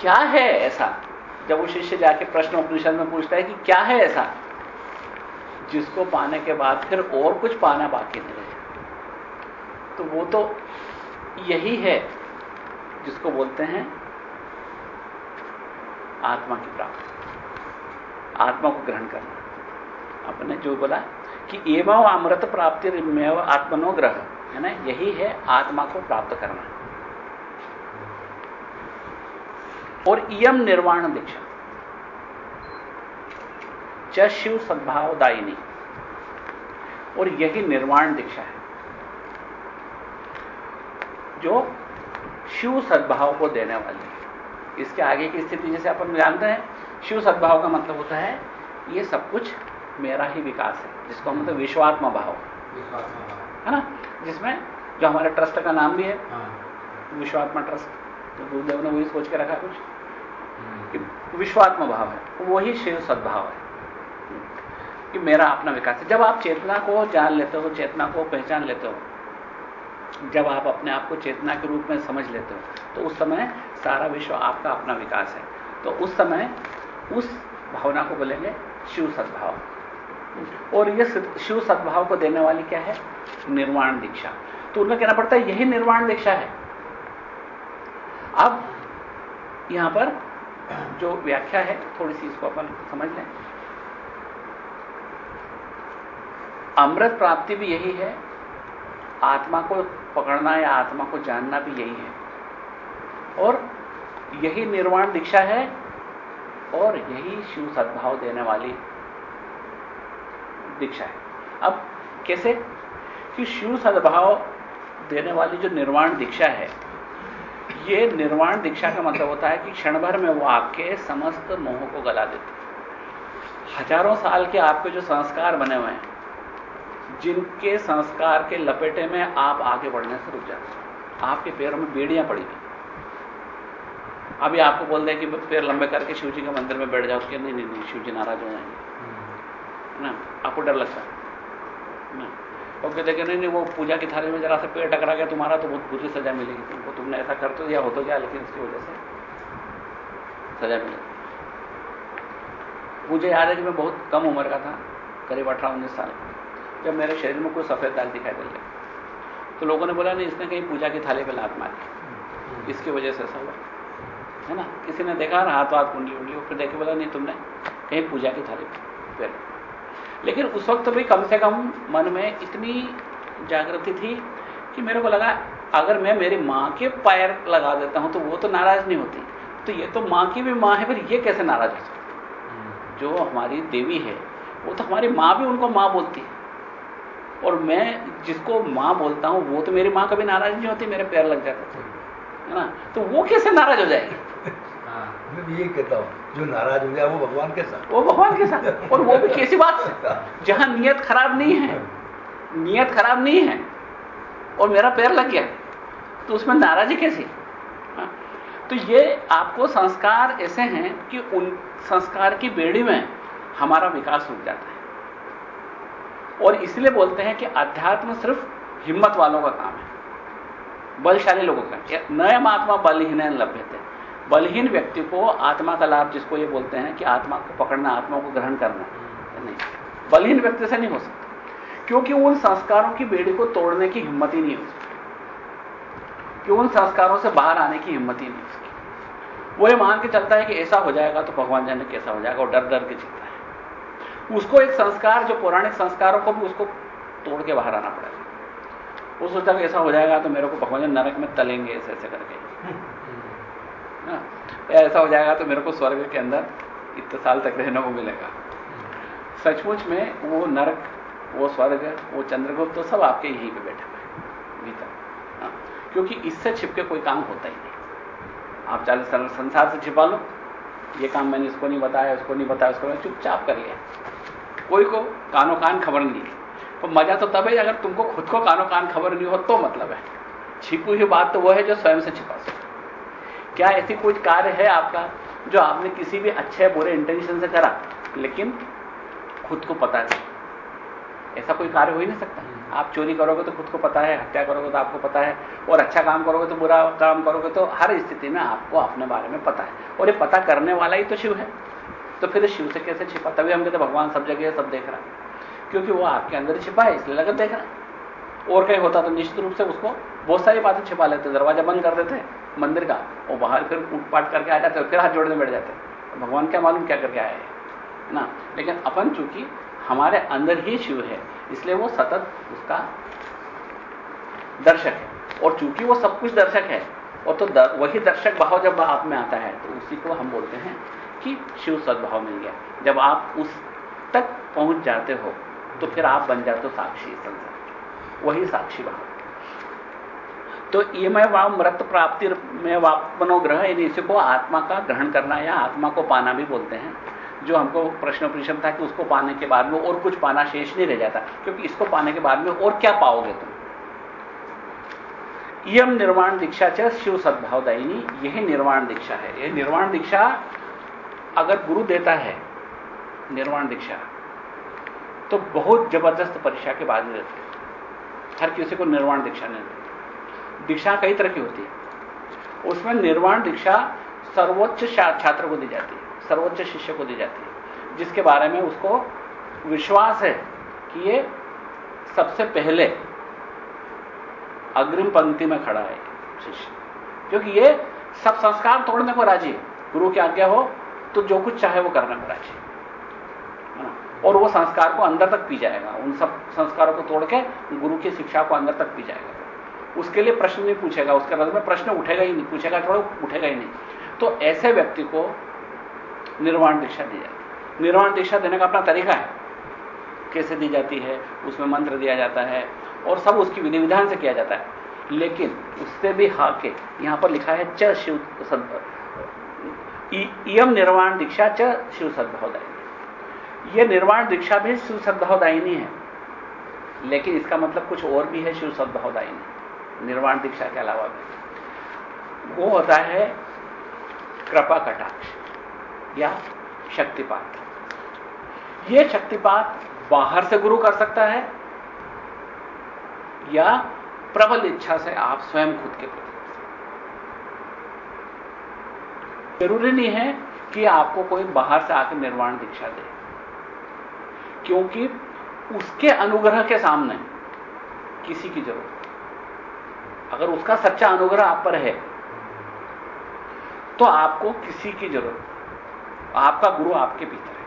क्या है ऐसा? जब वो शिष्य जाके प्रश्न उपनिषद में पूछता है कि क्या है ऐसा? जिसको पाने के बाद फिर और कुछ पाना बाकी नहीं रहे तो वो तो यही है जिसको बोलते हैं आत्मा की प्राप्ति। आत्मा को ग्रहण करना। आपने जो बोला कि एवं अमृत प्राप्ति आत्मनो ग्रह। है ना? यही है आत्मा को प्राप्त करना। और इम निर्वाण दीक्षा। च शिव सद्भावदायिनी। और यही निर्वाण दीक्षा है। जो शिव सद्भाव को देने वाली है। इसके आगे की स्थिति जैसे अपन जानते हैं शिव सद्भाव का मतलब होता है ये सब कुछ मेरा ही विकास है जिसको हम मतलब विश्वात्मा भाव। है ना? जिसमें जो हमारे ट्रस्ट का नाम भी है हाँ। विश्वात्मा ट्रस्ट। तो गुरुदेव ने वही सोच के रखा कुछ? कि विश्वात्म भाव है वही शिव सद्भाव है। कि मेरा अपना विकास है। जब आप चेतना को जान लेते हो चेतना को पहचान लेते हो जब आप अपने आप को चेतना के रूप में समझ लेते हो तो उस समय सारा विश्व आपका अपना विकास है। तो उस समय उस भावना को बोलेंगे शिव सद्भाव। और यह शिव सद्भाव को देने वाली क्या है? निर्वाण दीक्षा। तो उनका कहना पड़ता है यही निर्वाण दीक्षा है। अब यहाँ पर जो व्याख्या है, थोड़ी सी इसको अपन समझ लें। अमृत प्राप्ति भी यही है, आत्मा को पकड़ना या आत्मा को जानना भी यही है। और यही निर्वाण दीक्षा है, और यही शिव सद्भाव देने वाली दीक्षा है। अब कैसे? कि शिव सद्भाव देने वाली जो निर्वाण दीक्षा है ये निर्वाण दीक्षा का मतलब होता है कि क्षण भर में वो आपके समस्त मोह को गला देते हज़ारों साल के आपके जो संस्कार बने हुए हैं जिनके संस्कार के लपेटे में आप आगे बढ़ने से रुक जाते हैं। आपके पैरों में बेड़ियाँ पड़ी हुई अभी आपको बोल दें कि पैर लंबे करके शिव जी के मंदिर में बैठ जाओ उसके नहीं नहीं नहीं शिव जी नाराज़ हो जाएँगे। ना? आपको डर लगता है? ना? और कहते कि नहीं नहीं, वो पूजा की थाली में जरा सा पेड़ टकरा गया तुम्हारा तो बहुत बुरी सजा मिलेगी तुमको तुमने ऐसा कर तो दिया, हो तो क्या लेकिन इसकी वजह से सजा मिलेगी मुझे याद है कि मैं बहुत कम उम्र का था, करीब अठारह, उन्नीस साल का। जब मेरे शरीर में कोई सफ़ेद दाग दिखाई दे लगे तो लोगों ने बोला, नहीं, इसने कहीं पूजा की थाली पर लात मारी। इसकी वजह से ऐसा हुआ, है ना? किसी ने देखा हाथ हाथ कुंडी उंडी फिर देखे बोला, नहीं, तुमने कहीं पूजा की थाली पे लेकिन उस वक्त भी कम से कम मन में इतनी जागृति थी कि मेरे को लगा अगर मैं मेरी माँ के पैर लगा देता हूँ तो वो तो नाराज़ नहीं होती। तो ये तो माँ की भी माँ है फिर ये कैसे नाराज़ हो सकती जो हमारी देवी है वो तो हमारी माँ भी उनको माँ बोलती है। और मैं जिसको माँ बोलता हूँ वो तो मेरी माँ कभी नाराज़ नहीं होती मेरे पैर लग जाते थे। है ना? तो वो कैसे नाराज़ हो जाएगी? हाँ, मैं भी यही कहता हूँ। जो नाराज़ हो जाए वो भगवान के साथ। वो भगवान के साथ। और वो भी कैसी बात से जहाँ नियत खराब नहीं है नियत खराब नहीं है और मेरा पैर लग गया तो उसमें नाराजी कैसी? हाँ, तो ये आपको संस्कार ऐसे हैं कि उन संस्कार की बेड़ी में हमारा विकास रुक जाता है। और इसलिए बोलते हैं कि अध्यात्म सिर्फ़ हिम्मत वालों का काम है बलशाली लोगों का। नए महात्मा बलहीन लभ्य थे बलहीन व्यक्ति को आत्मा का लाभ जिसको ये बोलते हैं कि आत्मा को पकड़ना आत्मा को ग्रहण करना नहीं। बलहीन व्यक्ति से नहीं हो सकता। क्योंकि उन संस्कारों की बेड़ी को तोड़ने की हिम्मत ही नहीं हो सकती। कि उन संस्कारों से बाहर आने की हिम्मत ही नहीं उसकी वो ये मान के चलता है कि ऐसा हो जाएगा तो भगवान जाने कैसा हो जाएगा और डर डर के जीता है। उसको एक संस्कार जो पौराणिक संस्कारों को भी उसको तोड़ के बाहर आना पड़ेगा। वो सोचता ऐसा हो जाएगा तो मेरे को भगवान जन नरक में तलेंगे ऐसे ऐसे करके। हाँ, ऐसा हो जाएगा तो मेरे को स्वर्ग के अंदर इतने साल तक रहने को मिलेगा। सचमुच में वो नरक वो स्वर्ग वो चंद्रगुप्त तो सब आपके यहीं पे बैठे हुए भीतर। हाँ, क्योंकि इससे छिपके कोई काम होता ही नहीं। आप चालीस संसार से छिपा लो। ये काम मैंने इसको नहीं बताया उसको नहीं बताया उसको चुपचाप कर लिया। कोई को कानो कान खबर नहीं तो मज़ा तो तब है अगर तुमको खुद को कानो कान खबर नहीं हो तो मतलब है। छिपी हुई बात तो वह है जो स्वयं से छिपा सके। क्या ऐसी कोई कार्य है आपका जो आपने किसी भी अच्छे बुरे इंटेंशन से करा लेकिन खुद को पता नहीं? ऐसा कोई कार्य हो ही नहीं सकता। आप चोरी करोगे तो खुद को पता है हत्या करोगे तो आपको पता है और अच्छा काम करोगे तो बुरा काम करोगे तो हर स्थिति में आपको अपने बारे में पता है। और ये पता करने वाला ही तो शिव है। तो फिर शिव से कैसे छिपा? तभी हम कहते भगवान सब जगह सब देख रहा है। क्योंकि वो आपके अंदर छिपा है इसलिए लगत देख रहा है। और कहीं होता तो निश्चित रूप से उसको बहुत सारी बातें छिपा लेते दरवाज़ा बंद कर देते मंदिर का और बाहर फिर पाट करके आ जाते फिर हाथ जोड़ने बैठ जाते। तो भगवान क्या मालूम क्या करके आए हैं ना? लेकिन अपन चूँकि हमारे अंदर ही शिव है इसलिए वो सतत उसका दर्शक है। और चूँकि वो सब कुछ दर्शक है और तो दर, वही दर्शक भाव जब आप में आता है तो उसी को हम बोलते हैं कि शिव सद्भाव मिल गया। जब आप उस तक पहुँच जाते हो तो फिर आप बन जाते हो साक्षी संसार। वही साक्षी भाव तो ये मैं वाव मृत प्राप्ति में वापनोग्रह इन इसी को आत्मा का ग्रहण करना या आत्मा को पाना भी बोलते हैं। जो हमको प्रश्न परिश्रम था कि उसको पाने के बाद में और कुछ पाना शेष नहीं रह जाता, क्योंकि इसको पाने के बाद में और क्या पाओगे तुम? यम निर्वाण दीक्षा च शिव सद्भावदायिनी, यही निर्वाण दीक्षा है। यह निर्वाण दीक्षा अगर गुरु देता है, निर्वाण दीक्षा तो बहुत ज़बरदस्त परीक्षा के बाद में देते हैं। हर किसी को निर्वाण दीक्षा नहीं देती दीक्षा कई तरह की होती है। उसमें निर्वाण दीक्षा सर्वोच्च छात्र को दी जाती है, सर्वोच्च शिष्य को दी जाती है, जिसके बारे में उसको विश्वास है कि ये सबसे पहले अग्रिम पंक्ति में खड़ा है शिष्य। क्योंकि ये सब संस्कार तोड़ने को राज़ी है। गुरु की आज्ञा हो तो जो कुछ चाहे वो करने को राज़ी है। और वो संस्कार को अंदर तक पी जाएगा। उन सब संस्कारों को तोड़ के गुरु की शिक्षा को अंदर तक पी जाएगा। उसके लिए प्रश्न नहीं पूछेगा, उसके बाद में प्रश्न उठेगा ही नहीं, पूछेगा थोड़ा उठेगा ही नहीं। तो ऐसे व्यक्ति को निर्वाण दीक्षा दी जाती है। निर्वाण दीक्षा देने का अपना तरीका है। कैसे दी जाती है, उसमें मंत्र दिया जाता है और सब उसकी विधि विधान से किया जाता है। लेकिन उससे भी हाके, यहाँ पर लिखा है, च शिव इम निर्वाण दीक्षा च शिव सद्भावदायिनी यह निर्वाण दीक्षा भी शिव सद्भावदायिनी है। लेकिन इसका मतलब कुछ और भी है शिव सद्भावदायिनी निर्वाण दीक्षा के अलावा भी। वो होता है कृपा कटाक्ष या शक्तिपात। यह शक्तिपात बाहर से गुरु कर सकता है या प्रबल इच्छा से आप स्वयं खुद के प्रति। ज़रूरी नहीं है कि आपको कोई बाहर से आकर निर्वाण दीक्षा दे। क्योंकि उसके अनुग्रह के सामने किसी की ज़रूरत अगर उसका सच्चा अनुग्रह आप पर है तो आपको किसी की ज़रूरत आपका गुरु आपके भीतर है।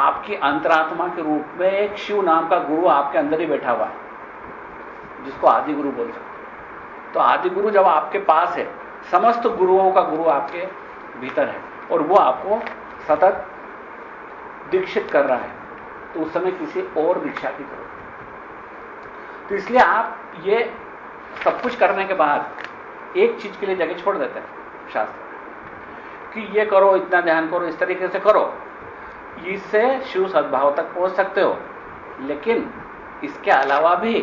आपकी अंतरात्मा के रूप में एक शिव नाम का गुरु आपके अंदर ही बैठा हुआ है, जिसको आदि गुरु बोल सकते तो आदि गुरु जब आपके पास है, समस्त गुरुओं का गुरु आपके भीतर है, और वो आपको सतत दीक्षित कर रहा है तो उस समय किसी और दीक्षा की ज़रूरत तो इसलिए आप ये सब कुछ करने के बाद एक चीज़ के लिए जगह छोड़ देते हैं, शास्त्र। कि ये करो, इतना ध्यान करो, इस तरीके से करो। इससे शिव सद्भाव तक पहुँच सकते हो। लेकिन इसके अलावा भी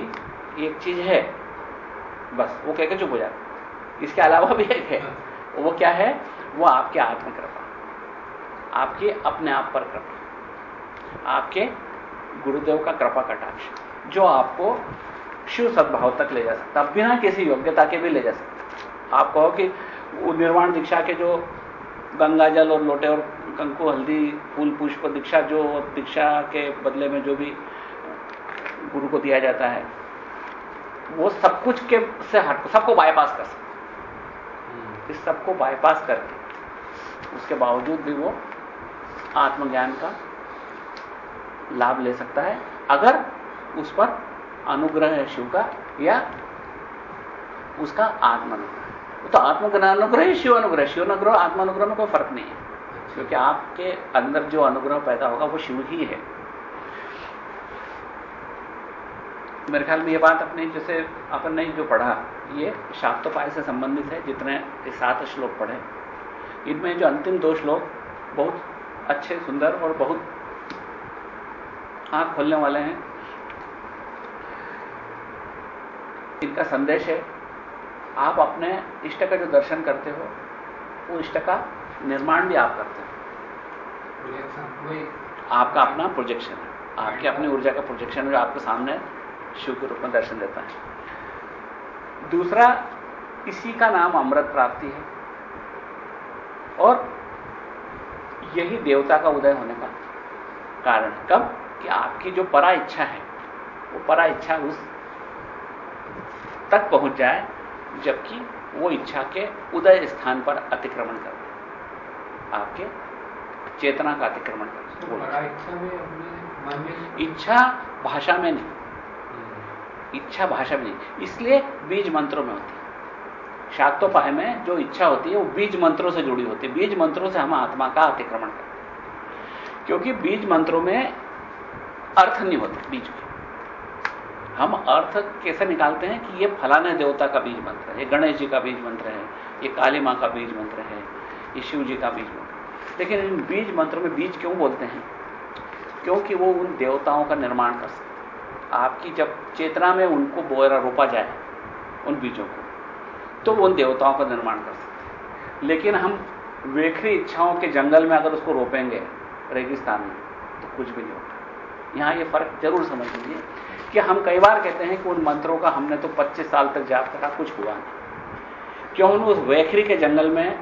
एक चीज़ है, बस, वो कहकर चुप हो जाते इसके अलावा भी एक है, वो क्या है? वो आपके आत्म कृपा आपके अपने आप पर कृपा। आपके गुरुदेव का कृपा कटाक्ष जो आपको शिव सद्भाव तक ले जा सकता बिना किसी योग्यता के भी ले जा सकता आप कहो कि निर्वाण दीक्षा के जो गंगा जल और लोटे और कंकु, हल्दी, फूल, पुष्प दीक्षा, जो दीक्षा के बदले में जो भी गुरु को दिया जाता है, वो सब कुछ के से हट, सबको बायपास कर सकते इस सबको बायपास करके, उसके बावजूद भी वो आत्मज्ञान का लाभ ले सकता है, अगर उस पर अनुग्रह है शिव का या उसका आत्मानुग्रह। तो आत्मज्ञानुग्रह ही, शिव अनुग्रह शिव अनुग्रह, आत्मानुग्रह में कोई फ़र्क नहीं है, क्योंकि आपके अंदर जो अनुग्रह पैदा होगा, वो शिव ही है। मेरे ख्याल में ये बात अपने, जैसे अपन ने जो पढ़ा, ये शाक्तोपाय से संबंधित है, जितने सात श्लोक पढ़े। इनमें जो अंतिम दो श्लोक बहुत अच्छे, सुंदर और बहुत आँख खोलने वाले हैं। इनका संदेश है आप अपने इष्ट का जो दर्शन करते हो वो इष्ट का निर्माण भी आप करते हो। आपका अपना प्रोजेक्शन है। आपकी अपनी ऊर्जा का प्रोजेक्शन जो आपके सामने शिव के रूप में दर्शन देता है। दूसरा इसी का नाम अमृत प्राप्ति है। और यही देवता का उदय होने का कारण कब? कि आपकी जो परा इच्छा है वो परा इच्छा उस तक पहुँच जाए जबकि वो इच्छा के उदय स्थान पर अतिक्रमण कर आपके चेतना का अतिक्रमण कर तो इच्छा भाषा में नहीं। इच्छा भाषा में नहीं। इसलिए बीज मंत्रों में होती है। शाक्तोपाय में जो इच्छा होती है वो बीज मंत्रों से जुड़ी होती है। बीज मंत्रों से हम आत्मा का अतिक्रमण करते हैं। क्योंकि बीज मंत्रों में अर्थ नहीं होते बीज के हम अर्थ कैसे निकालते हैं कि ये फलाने देवता का बीज मंत्र है गणेश जी का बीज मंत्र है, ये काली माँ का बीज मंत्र है, ये शिव जी का बीज मंत्र लेकिन इन बीज मंत्रों में बीज क्यों बोलते हैं? क्योंकि वो उन देवताओं का निर्माण कर सकते आपकी जब चेतना में उनको बोरा रोपा जाए, उन बीजों को तो उन देवताओं का निर्माण कर सकते लेकिन हम वेखरी इच्छाओं के जंगल में अगर उसको रोपेंगे, रेगिस्तान में तो कुछ भी नहीं होता। यहाँ ये फ़र्क ज़रूर समझ लीजिए कि हम कई बार कहते हैं कि उन मंत्रों का हमने तो 25 साल तक जाप करा, कुछ हुआ नहीं। क्यों? उस वेखरी के जंगल में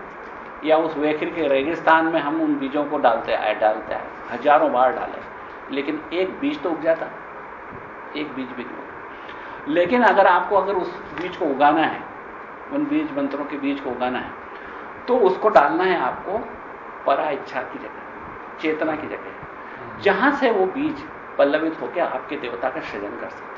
या उस वेखरी के रेगिस्तान में हम उन बीजों को डालते आए डालते आए हज़ारों बार डाले। लेकिन एक बीज तो उग जाता एक बीज भी नहीं लेकिन अगर आपको अगर उस बीज को उगाना है, उन बीज मंत्रों के बीज को उगाना है तो उसको डालना है आपको परा इच्छा की जगह, चेतना की जगह। जहाँ से वो बीज पल्लवित होकर आपके देवता का सृजन कर सकते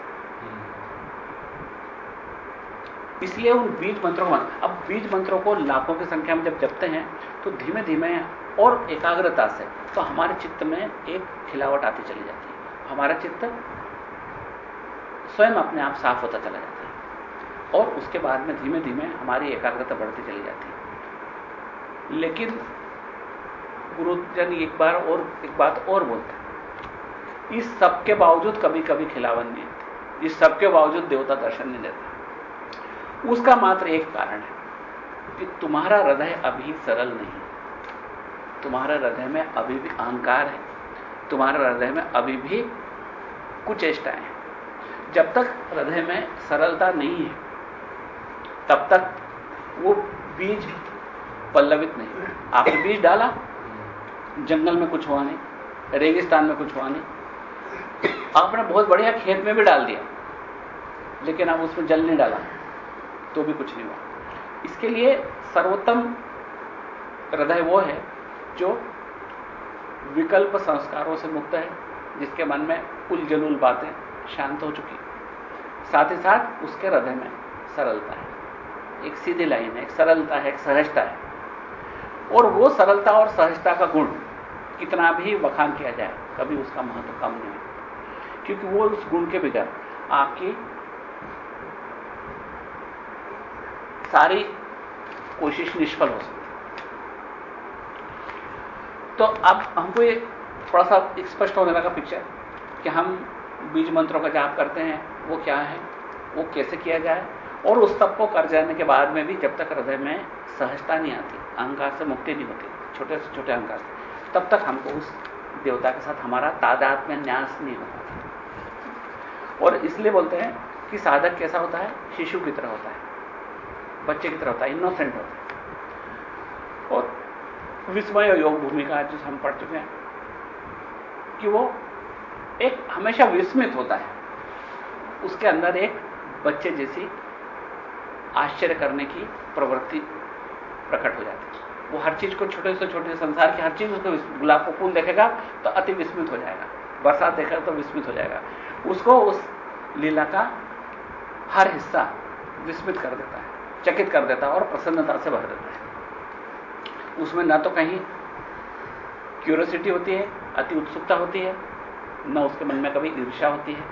इसलिए उन बीज मंत्रों को अब बीज मंत्रों को लाखों की संख्या में जब जपते हैं तो धीमे धीमे और एकाग्रता से तो हमारे चित्त में एक खिलावट आती चली जाती है। हमारा चित्त स्वयं अपने आप साफ़ होता चला जाता है। और उसके बाद में धीमे धीमे हमारी एकाग्रता बढ़ती चली जाती है। लेकिन गुरुजन एक बार और एक बात और बोलते हैं। इस सब के बावजूद कभी कभी खिलावन नहीं आती इस सब के बावजूद देवता दर्शन नहीं देता। उसका मात्र एक कारण है कि तुम्हारा हृदय अभी सरल नहीं तुम्हारे हृदय में अभी भी अहंकार है। तुम्हारे हृदय में अभी भी कुछ चेष्टाएँ हैं। जब तक हृदय में सरलता नहीं है, तब तक वो बीज पल्लवित नहीं। आपने बीज डाला? जंगल में कुछ हुआ नहीं। रेगिस्तान में कुछ हुआ नहीं। आपने बहुत बढ़िया खेत में भी डाल दिया, लेकिन आप उसमें जल नहीं डाला तो भी कुछ नहीं हुआ। इसके लिए सर्वोत्तम हृदय वो है जो विकल्प संस्कारों से मुक्त है, जिसके मन में उलझलुल बातें शांत हो चुकी साथ ही साथ उसके हृदय में सरलता है। एक सीधी लाइन है, एक सरलता है, एक सहजता है। और वो सरलता और सहजता का गुण कितना भी बखान किया जाए, कभी उसका महत्व कम नहीं। क्योंकि वो उस गुण के बगैर आपकी सारी कोशिश निष्फल हो सकती तो अब हमको ये थोड़ा सा स्पष्ट होने लगा पिक्चर कि हम बीज मंत्रों का जाप करते हैं, वो क्या है, वो कैसे किया जाए, और उस सबको कर जाने के बाद में भी जब तक हृदय में सहजता नहीं आती, अहंकार से मुक्ति नहीं होती, छोटे से छोटे अहंकार से, तब तक हमको उस देवता के साथ हमारा तादाद में न्यास नहीं होता और इसलिए बोलते हैं कि साधक कैसा होता है? शिशु की तरह होता है। बच्चे की तरह होता है इनोसेंट होता है। और विस्मय योग भूमिका जो हम पढ़ चुके हैं, कि वो एक हमेशा विस्मित होता है। उसके अंदर एक बच्चे जैसी आश्चर्य करने की प्रवृत्ति प्रकट हो जाती है। वो हर चीज़ को छोटे से छोटे, संसार की हर चीज़ उसको गुलाब को फूल देखेगा तो अति विस्मित हो जाएगा। बरसात देखेगा तो विस्मित हो जाएगा। उसको उस लीला का हर हिस्सा विस्मित कर देता है, चकित कर देता है और प्रसन्नता से भर देता है। उसमें ना तो कहीं क्यूरोसिटी होती है, अति उत्सुकता होती है, न उसके मन में कभी ईर्षा होती है,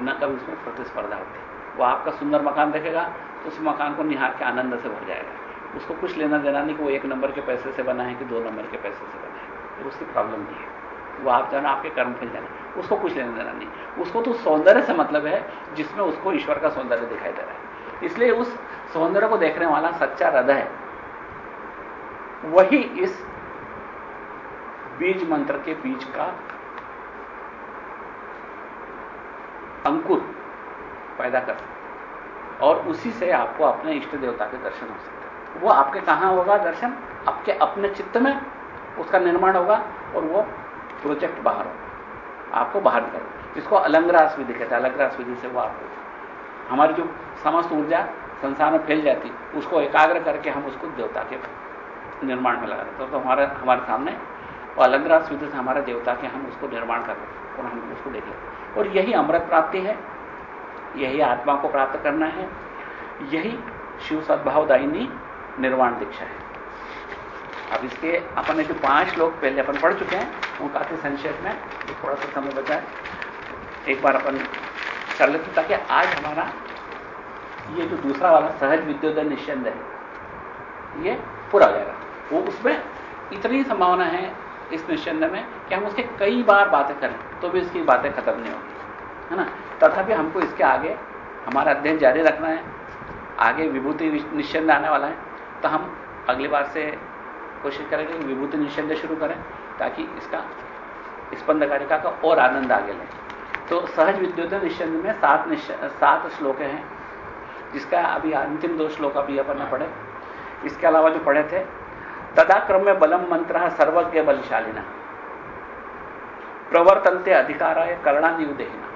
न कभी उसमें प्रतिस्पर्धा होती है। वो आपका सुंदर मकान देखेगा तो उस मकान को निहार के आनंद से भर जाएगा। उसको कुछ लेना देना नहीं कि वो एक नंबर के पैसे से बना है कि दो नंबर के पैसे से बना है। तो उसकी प्रॉब्लम नहीं है। वो आप जाना, आपके कर्म फल जाने। उसको कुछ लेना देना नहीं। उसको तो सौंदर्य से मतलब है, जिसमें उसको ईश्वर का सौंदर्य दिखाई दे रहा है। इसलिए उस सौंदर्य को देखने वाला सच्चा हृदय वही इस बीज मंत्र के बीज का अंकुर पैदा कर और उसी से आपको अपने इष्ट देवता के दर्शन हो सकते हैं। वो आपके कहाँ होगा दर्शन? आपके अपने चित्त में उसका निर्माण होगा और वो प्रोजेक्ट बाहर होगा आपको बाहर निकल। जिसको अलंग्रास विधि कहते हैं अलंग्रास विधि से वो आपको हमारी जो समस्त ऊर्जा संसार में फैल जाती, उसको एकाग्र करके हम उसको देवता के निर्माण में लगा देते तो हमारे हमारे सामने वो अलंग्रास विधि से हमारे देवता के हम उसको निर्माण कर लेते और हम उसको देख लेते और यही अमृत प्राप्ति है, यही आत्मा को प्राप्त करना है, यही शिव सद्भावदायिनी निर्वाण दीक्षा है। अब इसके अपन ने जो पाँच लोग पहले अपन पढ़ चुके हैं वो काफ़ी संक्षेप में थोड़ा सा समय बचा है। एक बार अपन कर लेते ताकि आज हमारा ये जो दूसरा वाला सहज विद्योदय निश्चंद है, ये पूरा हो जाएगा। वो उसमें इतनी संभावना है इस निश्चंद में कि हम उसके कई बार बातें करें तो भी इसकी बातें खत्म नहीं होंगी, है ना? तथापि हमको इसके आगे हमारा अध्ययन जारी रखना है, आगे विभूति निश्चंद आने वाला है तो हम अगली बार से कोशिश करेंगे कि विभूति निश्चंद शुरू करें, ताकि इसका स्पंदकारिका का और आनंद आगे लें। तो सहज विद्युत निषेध में सात सात श्लोक हैं, जिसका अभी अंतिम दो श्लोक अभी अपन ने पढ़े। इसके अलावा जो पढ़े थे तदाक्रम में बलम मंत्र सर्वज्ञ बलशालिना। प्रवर्तनते अधिकार अधिकाराय करणानियुदेहिना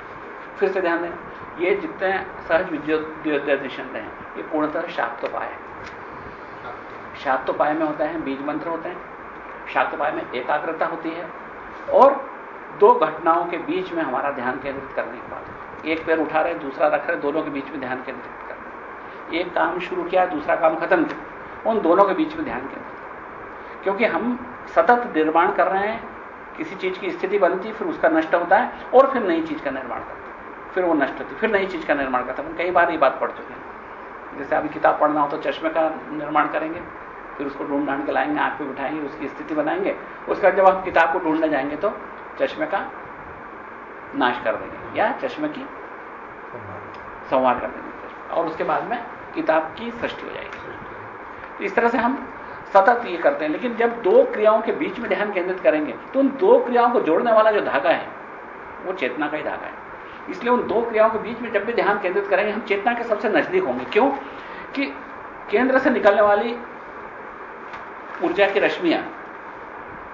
फिर से ध्यान दें, ये जितने सहज विद्योदर्शन हैं, ये पूर्णतः शाक्तोपाय है। शाक्तोपाय में होता है, बीज मंत्र होते हैं। शाक्तोपाय में एकाग्रता होती है और दो घटनाओं के बीच में हमारा ध्यान केंद्रित करने की बात एक पैर उठा रहे, दूसरा रख रहे, दोनों के बीच में ध्यान केंद्रित करना। एक काम शुरू किया, दूसरा काम खत्म किया। उन दोनों के बीच में ध्यान केंद्रित क्योंकि हम सतत निर्माण कर रहे हैं, किसी चीज़ की स्थिति बनती फिर उसका नष्ट होता है और फिर नई चीज़ का निर्माण करते फिर वो नष्ट होती फिर नई चीज़ का निर्माण करते हैं। कई बार ये बात पढ़ चुके हैं। जैसे अभी किताब पढ़ना हो तो चश्मे का निर्माण करेंगे। फिर उसको ढूंढ ढांड के लाएँगे आँख पे बिठाएँगे, उसकी स्थिति बनाएँगे। उसके जब हम किताब को ढूँढने जाएँगे तो चश्मे का नाश कर देंगे, या चश्मे की संवार कर देंगे। और उसके बाद में किताब की सृष्टि हो जाएगी। तो इस तरह से हम सतत ये करते हैं। लेकिन जब दो क्रियाओं के बीच में ध्यान केंद्रित करेंगे तो उन दो क्रियाओं को जोड़ने वाला जो धागा है, वो चेतना का ही धागा है। इसलिए उन दो क्रियाओं के बीच में जब भी ध्यान केंद्रित करेंगे, हम चेतना के सबसे नज़दीक होंगे। क्यों? कि केंद्र से निकलने वाली ऊर्जा की रश्मियाँ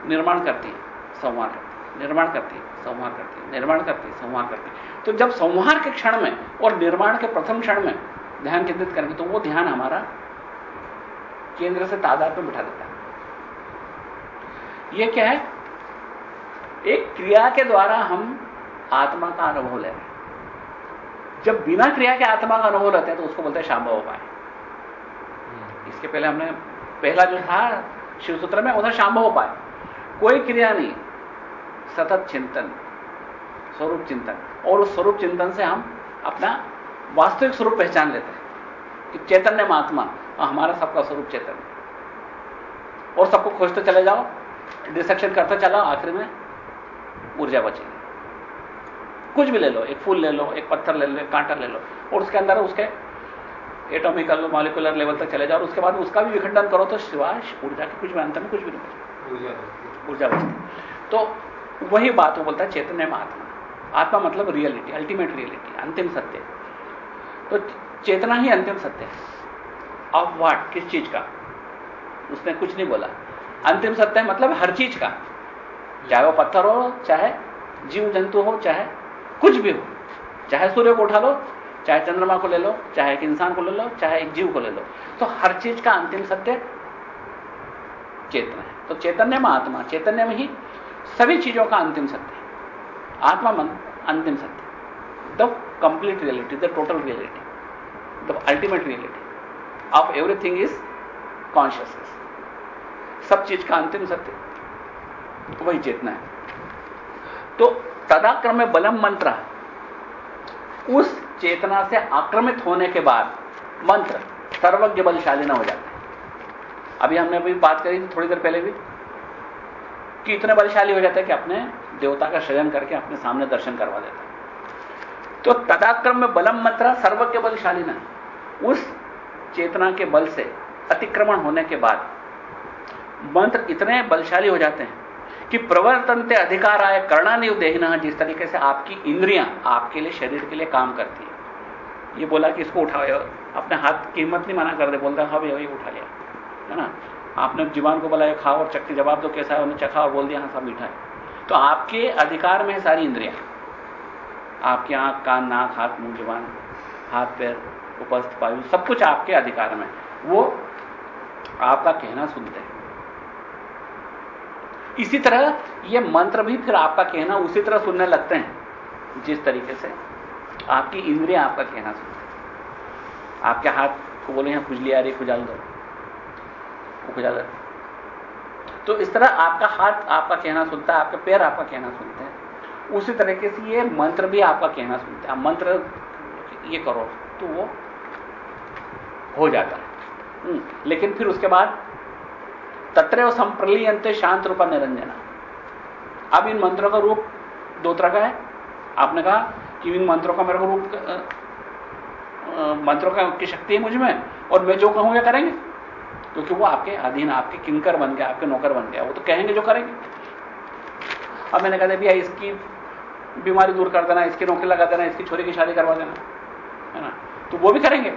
निर्माण करती है, संवार करती निर्माण करती है, संवार करती है, निर्माण करती है, संवार करती है। तो जब संवार के क्षण में और निर्माण के प्रथम क्षण में ध्यान केंद्रित करेंगे तो वो ध्यान हमारा केंद्र से तादाद में बिठा देता है। यह क्या है? एक क्रिया के द्वारा हम आत्मा का अनुभव ले रहे हैं। जब बिना क्रिया के आत्मा का अनुभव लेते हैं तो उसको बोलते हैं शांभव उपाय। इसके पहले हमने, पहला जो था शिव सूत्र में उधर शांभव उपाय कोई क्रिया नहीं। सतत चिंतन, स्वरूप चिंतन। और उस स्वरूप चिंतन से हम अपना वास्तविक स्वरूप पहचान लेते हैं कि चैतन्य महात्मा हमारा सबका स्वरूप चैतन्य। और सबको खोजते चले जाओ, डिसेक्शन करते चलाओ आखिर में ऊर्जा बचेगी कुछ भी ले लो, एक फूल ले लो, एक पत्थर ले लो, एक कांटा ले लो, और उसके अंदर उसके एटॉमिकल मॉलिकुलर लेवल तक चले जाओ और उसके बाद उसका भी विखंडन करो तो सिवाय ऊर्जा के कुछ भी अंतर में कुछ भी नहीं बचे ऊर्जा बचती तो वही बात वो बोलता है चैतन्य में आत्मा आत्मा मतलब रियलिटी अल्टीमेट रियलिटी अंतिम सत्य। तो चेतना ही अंतिम सत्य है। ऑफ़ वाट किस चीज़ का? उसने कुछ नहीं बोला। अंतिम सत्य मतलब हर चीज़ का। चाहे वो पत्थर हो चाहे जीव जंतु हो चाहे कुछ भी हो। चाहे सूर्य को उठा लो चाहे चंद्रमा को ले लो, चाहे एक इंसान को ले लो, चाहे एक जीव को ले लो। तो हर चीज़ का अंतिम सत्य चेतन है। तो चैतन्य में आत्मा, चैतन्य में ही सभी चीज़ों का अंतिम सत्य है। आत्मा मन, अंतिम सत्य the complete reality the total reality the ultimate reality of everything is consciousness सब चीज़ का अंतिम सत्य वही चेतना है। तो तदाक्रम में बलम मंत्र उस चेतना से आक्रमित होने के बाद मंत्र सर्वज्ञ बलशाली न हो जाता। है अभी हमने अभी बात करी थी थोड़ी देर पहले भी कि इतने बलशाली हो जाता है कि अपने देवता का सृजन करके अपने सामने दर्शन करवा देता है। तो तदाक्रम में बलम मंत्र सर्वज्ञ बलशाली न उस चेतना के बल से अतिक्रमण होने के बाद मंत्र इतने बलशाली हो जाते हैं कि प्रवर्तन से अधिकार आए कर्णानिव देहना जिस तरीके से आपकी इंद्रियाँ आपके लिए, शरीर के लिए काम करती है। ये बोला कि इसको उठाओ। अपने हाथ की हिम्मत नहीं मना कर दे, बोलता हाँ भैया उठा लिया। है ना? आपने जीवान को बोला खाओ और चक्के, जवाब दो, कैसा है? उन्हें चखा और बोल दिया हाँ सब मीठा है तो आपके अधिकार में है सारी इंद्रियाँ। आपकी आँख, कान, नाक, हाथ, मुँह जवान हाथ, पैर, उपस्थ, वायु, सब कुछ आपके अधिकार में वो आपका कहना सुनते हैं। इसी तरह ये मंत्र भी फिर आपका कहना उसी तरह सुनने लगते हैं जिस तरीके से आपकी इंद्रियाँ आपका कहना सुनते हैं। आपके हाथ को बोले यहाँ खुजली आ रही खुजाल दो। खुजाल तो इस तरह आपका हाथ आपका कहना सुनता है आपके पैर आपका कहना सुनते हैं। उसी तरीके से ये मंत्र भी आपका कहना सुनते हैं। मंत्र ये करो तो वो हो जाता है। हम्म, लेकिन फिर उसके बाद तत्र संप्रलियंत शांत रूपा निरंजना अब इन मंत्रों का रूप दो तरह का है। आपने कहा कि इन मंत्रों का मेरे को रूप मंत्रों का की शक्ति है मुझमें, और मैं जो कहूँ करेंगे। क्योंकि वो आपके अधीन, आपके किंकर बन गया, आपके नौकर बन गया, वो तो कहेंगे जो करेंगे। अब मैंने कहा, भैया, इसकी बीमारी दूर कर देना, इसकी नौकरी लगा देना, इसकी छोरी की शादी करवा देना। है ना? तो वो भी करेंगे।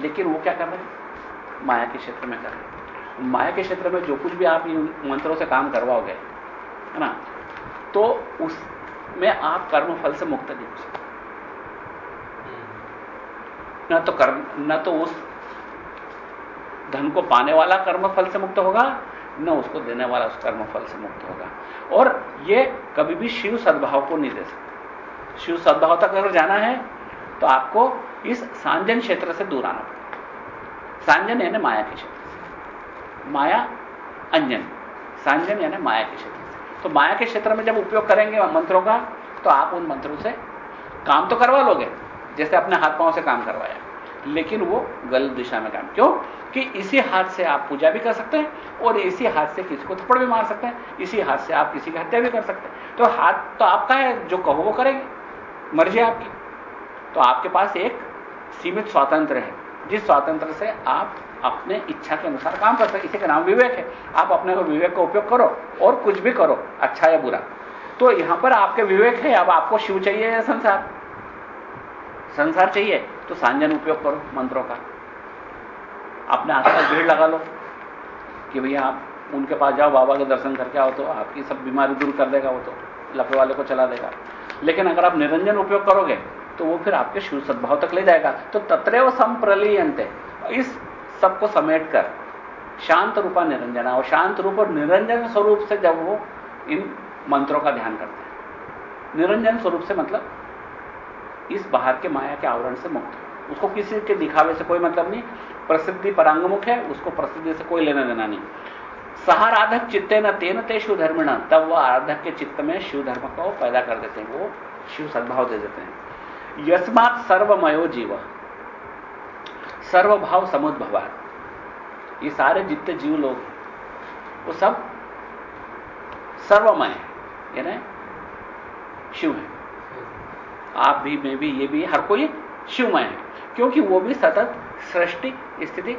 लेकिन वो क्या कर रहे हैं? माया के क्षेत्र में कर रहे हैं। माया के क्षेत्र में जो कुछ भी आप इन मंत्रों से काम करवाओगे है ना? तो उसमें आप कर्म फल से मुक्त नहीं हो। सकते न तो कर्म न तो उस धन को पाने वाला कर्म फल से मुक्त होगा न उसको देने वाला उस कर्म फल से मुक्त होगा। और ये कभी भी शिव सद्भाव को नहीं दे सकता। शिव सद्भाव तक अगर जाना है तो आपको इस सांजन क्षेत्र से दूर आना पड़ेगा। सांजन यानी माया के क्षेत्र। माया अंजन सांजन यानी माया के क्षेत्र तो माया के क्षेत्र में जब उपयोग करेंगे मंत्रों का तो आप उन मंत्रों से काम तो करवा लोगे, जैसे अपने हाथ पाँव से काम करवाया। लेकिन वो गलत दिशा में काम। क्यों? कि इसी हाथ से आप पूजा भी कर सकते हैं, और इसी हाथ से किसी को थप्पड़ भी मार सकते हैं, इसी हाथ से आप किसी की हत्या भी कर सकते हैं। तो हाथ तो आपका है, जो कहो वो करेंगे, मर्ज़ी आपकी। तो आपके पास एक सीमित स्वातंत्र है, जिस स्वातंत्र से आप अपने इच्छा के अनुसार काम कर सकते इसी का नाम विवेक है। आप अपने को विवेक का उपयोग करो और कुछ भी करो अच्छा या बुरा। तो यहाँ पर आपके विवेक है, अब आपको शिव चाहिए या संसार? संसार चाहिए तो सांजन उपयोग करो मंत्रों का। अपने आसपास भीड़ लगा लो कि भैया आप उनके पास जाओ, बाबा के दर्शन करके आओ तो आपकी सब बीमारी दूर कर देगा वो तो लपे वाले को चला देगा। लेकिन अगर आप निरंजन उपयोग करोगे तो वो फिर आपके शिव सद्भाव तक ले जाएगा। तो तत्रेव संप्रलियंत इस सबको समेट कर शांत रूपा निरंजना। और शांत रूप और निरंजन स्वरूप से जब वो इन मंत्रों का ध्यान करते हैं। निरंजन स्वरूप से मतलब इस बाहर के माया के आवरण से मुक्त। उसको किसी के दिखावे से कोई मतलब नहीं। प्रसिद्धि परांगमुख है, उसको प्रसिद्धि से कोई लेना देना नहीं। सहाराधक चित्ते न तेन ते शिव धर्म तब वह आराधक के चित्त में शिव धर्म को पैदा कर देते हैं। वो शिव सद्भाव दे देते हैं। यस्मात सर्वमयो जीव। सर्वभाव समुद्भवा ये सारे जितने जीव लोग हैं, वो सब सर्वमय है, यानी शिव है। आप भी, मैं भी, ये भी, हर कोई शिवमय है, क्योंकि वो भी सतत सृष्टि, स्थिति,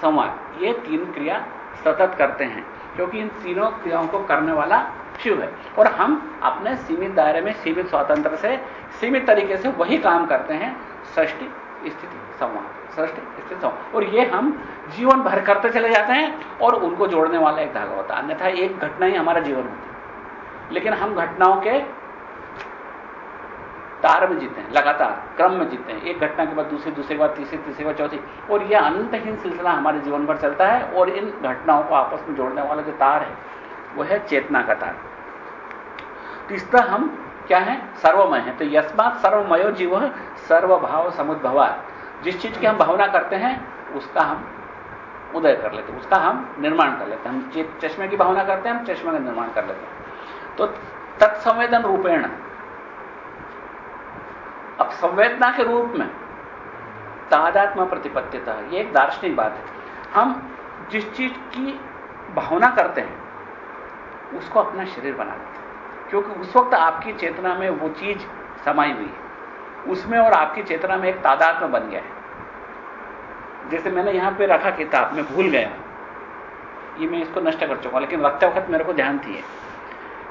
संवाद, ये तीन क्रिया सतत करते हैं, क्योंकि इन तीनों क्रियाओं को करने वाला शिव है। और हम अपने सीमित दायरे में, सीमित स्वातंत्र से, सीमित तरीके से वही काम करते हैं, सृष्टि, स्थिति, संवाद। सृष्टि स्थिति और ये हम जीवन भर करते चले जाते हैं और उनको जोड़ने वाला एक धागा होता है। अन्यथा एक घटना ही हमारा जीवन होती है लेकिन हम घटनाओं के तार में जीते हैं, लगातार, क्रम में जीते हैं। एक घटना के बाद दूसरी, दूसरे के बाद तीसरी तीसरी के बाद चौथी। और यह अंतहीन सिलसिला हमारे जीवन भर चलता है और इन घटनाओं को आपस में जोड़ने वाला जो तार है वह है चेतना का तार। तीसरा हम क्या है? सर्वमय है। तो यस्मात सर्वमयो जीव सर्वभाव समुद्भवा जिस चीज़ की हम भावना करते हैं, उसका हम उदय कर लेते हैं, उसका हम निर्माण कर लेते हैं। हम चश्मे की भावना करते हैं, हम चश्मे का निर्माण कर लेते हैं। तो तत्संवेदन रूपेण, अब संवेदना के रूप में तादात्म प्रतिपत्तिता यह एक दार्शनिक बात है। हम जिस चीज़ की भावना करते हैं, उसको अपना शरीर बना लेते हैं। क्योंकि उस वक्त आपकी चेतना में वो चीज़ समाई हुई है। उसमें और आपकी चेतना में एक तादाद में बन गया है। जैसे मैंने यहाँ पे रखा किताब, मैं भूल गया। ये मैं इसको नष्ट कर चुका लेकिन रखते वक्त मेरे को ध्यान थी है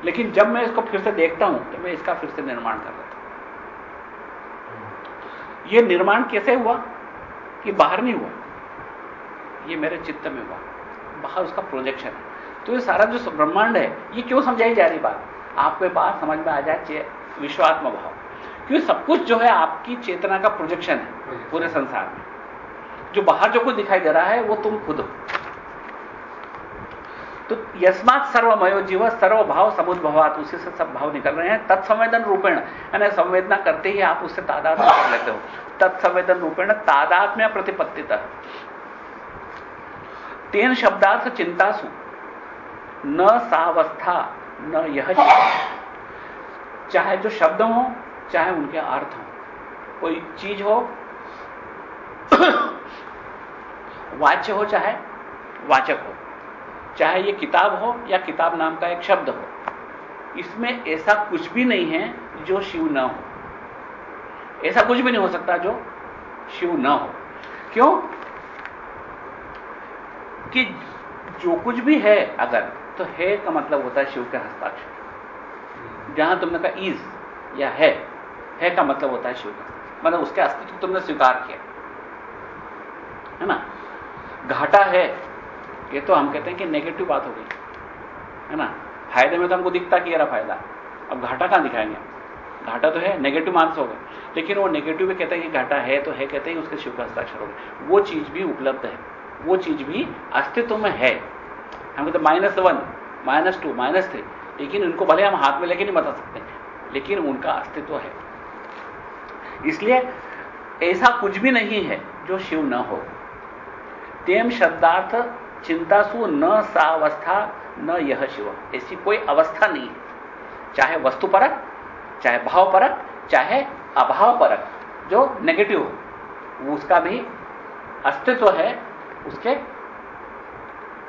लेकिन जब मैं इसको फिर से देखता हूँ तो मैं इसका फिर से निर्माण कर लेता हूँ। ये निर्माण कैसे हुआ कि बाहर नहीं हुआ? ये मेरे चित्त में हुआ। बाहर उसका प्रोजेक्शन है। तो ये सारा जो ब्रह्मांड है, ये क्यों समझाई जा रही बात? आपके पास समझ में आ जाए विश्वात्म भाव। क्योंकि सब कुछ जो है आपकी चेतना का प्रोजेक्शन है पूरे संसार में। जो बाहर जो कुछ दिखाई दे रहा है वो तुम खुद हो। तो यस्मात सर्वमयो जीव सर्वभाव समुद्भवात उसी से सब भाव निकल रहे हैं। तत्संवेदन रूपेण यानी संवेदना करते ही आप उससे तादात्म्य कर लेते हो। तत्संवेदन रूपेण तादात्म्य प्रतिपत्तिता तीन शब्दार्थ चिंतासु न सावस्था न यह चाहे जो शब्द हो चाहे उनके अर्थ हो। कोई चीज़ हो, वाच्य हो चाहे वाचक हो, चाहे ये किताब हो या किताब नाम का एक शब्द हो, इसमें ऐसा कुछ भी नहीं है जो शिव न हो। ऐसा कुछ भी नहीं हो सकता जो शिव न हो। क्यों? कि जो कुछ भी है अगर तो है का मतलब होता है शिव के हस्ताक्षर। जहाँ तुमने कहा इज़ या है है का मतलब होता है शिव का। मतलब उसके अस्तित्व तुमने स्वीकार किया। है ना? घाटा है, ये तो हम कहते हैं कि नेगेटिव बात हो गई। है ना? फ़ायदे में तो हमको दिखता कि रहा फ़ायदा। अब घाटा कहाँ दिखाएँगे? घाटा तो है नेगेटिव मार्क्स हो गए। लेकिन वो नेगेटिव भी कहते हैं कि घाटा है तो है, कहते हैं उसके शिव का हस्ताक्षर हो गए। वो चीज़ भी उपलब्ध है। वो चीज़ भी अस्तित्व में है। हम कहते minus one minus two minus three लेकिन उनको भले हम हाथ में लेके नहीं बता सकते, लेकिन उनका अस्तित्व है। इसलिए ऐसा कुछ भी नहीं है जो शिव न हो। तेम शब्दार्थ चिंतासु न सावस्था न यह शिव। ऐसी कोई अवस्था नहीं है। चाहे वस्तु परक, चाहे भाव परक, चाहे अभाव परक, जो नेगेटिव हो उसका भी अस्तित्व है उसके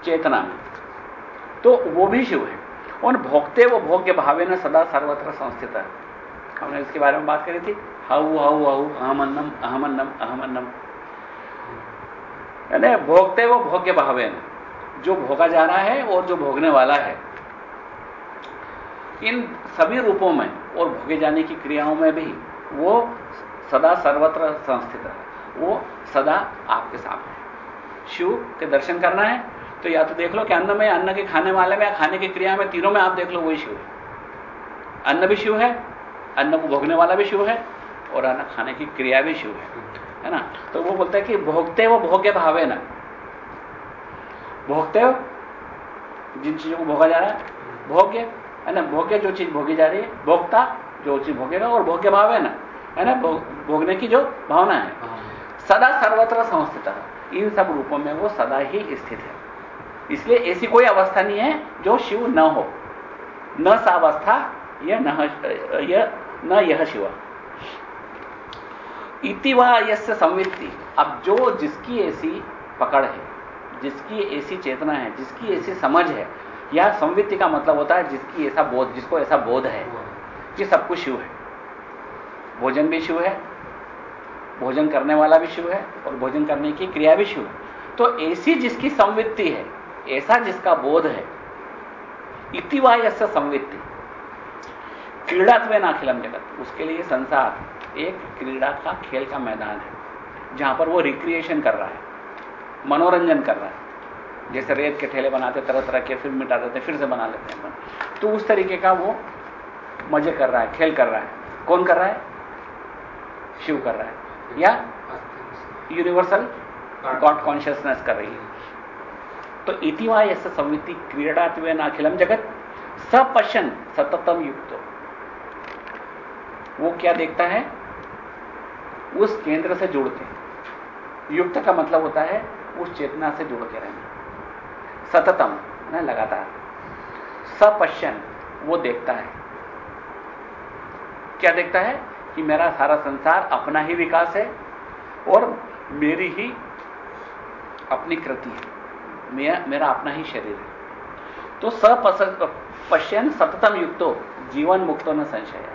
चेतना में। तो वो भी शिव है। उन भोगते वो भोग्य भावे न सदा सर्वत्र संस्थित है। हमने इसके बारे में बात करी थी। हाउ हाउ हाउ, अहमन्नम अहमन्नम अहमन्नम। यानी भोगते वो भोग्य भावे जो भोगा जा रहा है और जो भोगने वाला है। इन सभी रूपों में और भोगे जाने की क्रियाओं में भी वो सदा सर्वत्र संस्थित है। वो सदा आपके सामने है। शिव के दर्शन करना है तो या तो देख लो कि अन्न में, अन्न के खाने वाले में या खाने की क्रिया में तीनों में आप देख लो वही शिव है। अन्न भी शिव है, अन्न को भोगने वाला भी शिव है और अन्न खाने की क्रिया भी शिव है है ना? तो वो बोलता है कि भोगते वो भोग्य भावे ना। भोगते हो? जिन चीज़ों को भोगा जा रहा है, भोग्य। है ना? भोग्य जो चीज़ भोगी जा रही है भोगता जो चीज़ भोगेगा और भोग्य भाव है ना। है ना? भोगने की जो भावना है। सदा सर्वत्र संस्थित। इन सब रूपों में वो सदा ही स्थित है। इसलिए ऐसी कोई अवस्था नहीं है जो शिव न हो। न सावस्था यह न यह शिव। इति यस्य संवित्ति। अब जो जिसकी ऐसी पकड़ है, जिसकी ऐसी चेतना है, जिसकी ऐसी समझ है या संवित्ति का मतलब होता है जिसकी ऐसा बोध, जिसको ऐसा बोध है कि सब कुछ शिव है। भोजन भी शिव है, भोजन करने वाला भी शिव है और भोजन करने की क्रिया भी शिव है। तो ऐसी जिसकी संवित्ति है, ऐसा जिसका बोध है, इतिवा यस्य संवित्ति। क्रीड़ात्व नाखिलम जगत, उसके लिए संसार। एक क्रीड़ा का खेल का मैदान है, जहाँ पर वो रिक्रिएशन कर रहा है, मनोरंजन कर रहा है। जैसे रेत के ठेले बनाते तरह तरह के फिर मिटा देते, फिर से बना लेते हैं तो उस तरीके का वो मज़े कर रहा है, खेल कर रहा है। कौन कर रहा है? शिव कर रहा है। या यूनिवर्सल गॉड कॉन्शियसनेस कर रही है। तो इतिवा ऐसे संविति क्रीडात्व ना अखिलम जगत सपशन सततम युक्त। वो क्या देखता है? उस केंद्र से जुड़ते युक्त का मतलब होता है उस चेतना से जुड़ के रहना। सततम ना लगातार। सपश्यन वो देखता है। क्या देखता है? कि मेरा सारा संसार अपना ही विकास है और मेरी ही अपनी कृति है। मेरा, मेरा अपना ही शरीर है। तो सपश्यन सततम युक्तो जीवन मुक्तो न संशय।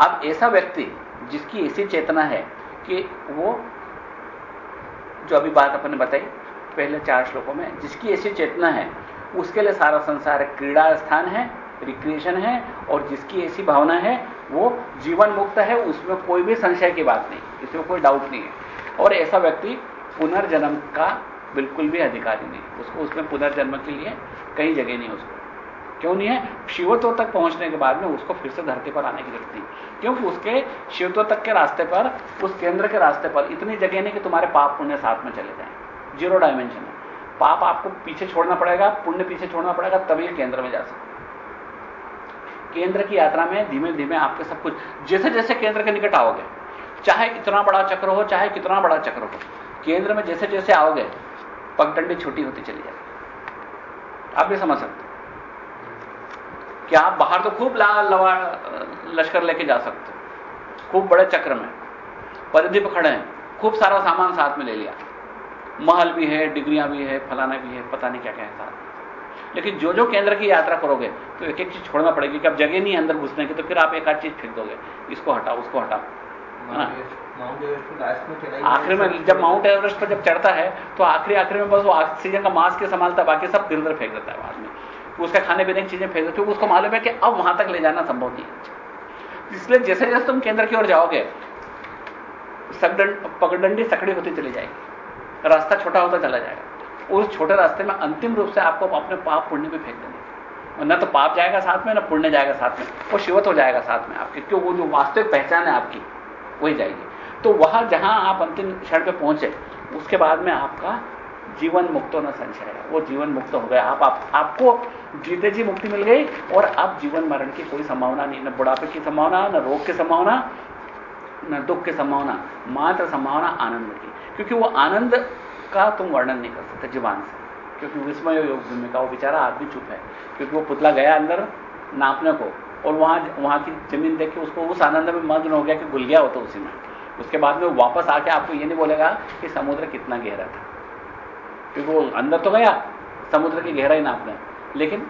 अब ऐसा व्यक्ति जिसकी ऐसी चेतना है कि वो जो अभी बात अपन ने बताई, पहले चार श्लोकों में, जिसकी ऐसी चेतना है, उसके लिए सारा संसार क्रीड़ा स्थान है रिक्रिएशन है, और जिसकी ऐसी भावना है, वो जीवन मुक्त है, उसमें कोई भी संशय की बात नहीं, इसमें कोई डाउट नहीं है। और ऐसा व्यक्ति पुनर्जन्म का बिल्कुल भी अधिकारी नहीं, उसको उसमें पुनर्जन्म के लिए कहीं जगह नहीं उसको क्यों नहीं है? शिवत्व तक पहुँचने के बाद में उसको फिर से धरती पर आने की ज़रूरत नहीं। क्योंकि उसके शिवत्व तक के रास्ते पर, उस केंद्र के रास्ते पर इतनी जगह नहीं कि तुम्हारे पाप पुण्य साथ में चले जाए। ज़ीरो डायमेंशन है। पाप आपको पीछे छोड़ना पड़ेगा, पुण्य पीछे छोड़ना पड़ेगा, तभी केंद्र में जा सकते केंद्र की यात्रा में धीमे धीमे आपके सब कुछ जैसे जैसे केंद्र के निकट आओगे, चाहे इतना बड़ा चक्र हो, चाहे कितना बड़ा चक्र हो, केंद्र में जैसे जैसे आओगे, पगडंडी छोटी होती चली जाएगी। आप भी समझ सकते कि आप बाहर तो खूब ला लवा लश्कर लेके जा सकते हो। खूब बड़े चक्र में। परिधि पर खड़े हैं। खूब सारा सामान साथ में ले लिया। महल भी है डिग्रियाँ भी है फलाना भी है पता नहीं क्या क्या है साथ लेकिन जो जो केंद्र की यात्रा करोगे तो एक एक चीज़ छोड़ना पड़ेगी कि अब जगह नहीं अंदर घुसने की तो फिर आप एक आध चीज़ फेंक दोगे। इसको हटाओ उसको हटाओ। है। ना आखिर में जब माउंट एवरेस्ट पर जब चढ़ता है तो आखिरी आखिरी में बस वो ऑक्सीजन का मास्क के संभालता है बाकी सब गिर फेंक देता है बाद में। उसका खाने पीने की चीज़ें फेंक देते उसको मालूम है कि अब वहाँ तक ले जाना संभव नहीं है। इसलिए जैसे जैसे तुम केंद्र की ओर जाओगे पगडंडी सकड़ी होती चली जाएगी। रास्ता छोटा होता चला जाएगा। उस छोटे रास्ते में अंतिम रूप से आपको अपने पाप पुण्य में फेंक देने न तो पाप जाएगा साथ में न पुण्य जाएगा साथ में। वो शिवत हो जाएगा साथ में आपकी क्यों वो जो वास्तविक पहचान है आपकी वही जाएगी। तो वहाँ जहाँ आप अंतिम क्षण पे पहुँचे उसके बाद में आपका जीवन मुक्त होना संशय है। वो जीवन मुक्त हो गया। आप, आप आपको जीते जी मुक्ति मिल गई और अब जीवन मरण की कोई संभावना नहीं, न बुढ़ापे की संभावना, न रोग की संभावना, न दुख की संभावना, मात्र संभावना आनंद की। क्योंकि वो आनंद का तुम वर्णन नहीं कर सकते जीवान से। क्योंकि विस्मय योग भूमि का वो बेचारा आदमी चुप है। क्योंकि वो पुतला गया अंदर नापने को और वहाँ वहाँ की ज़मीन देख के उसको उस आनंद में मग्न हो गया कि गुल गया होता उसी में। उसके बाद में वापस आके आपको ये नहीं बोलेगा कि समुद्र कितना गहरा था। क्योंकि वो अंदर तो गया, समुद्र की गहराई नापने लेकिन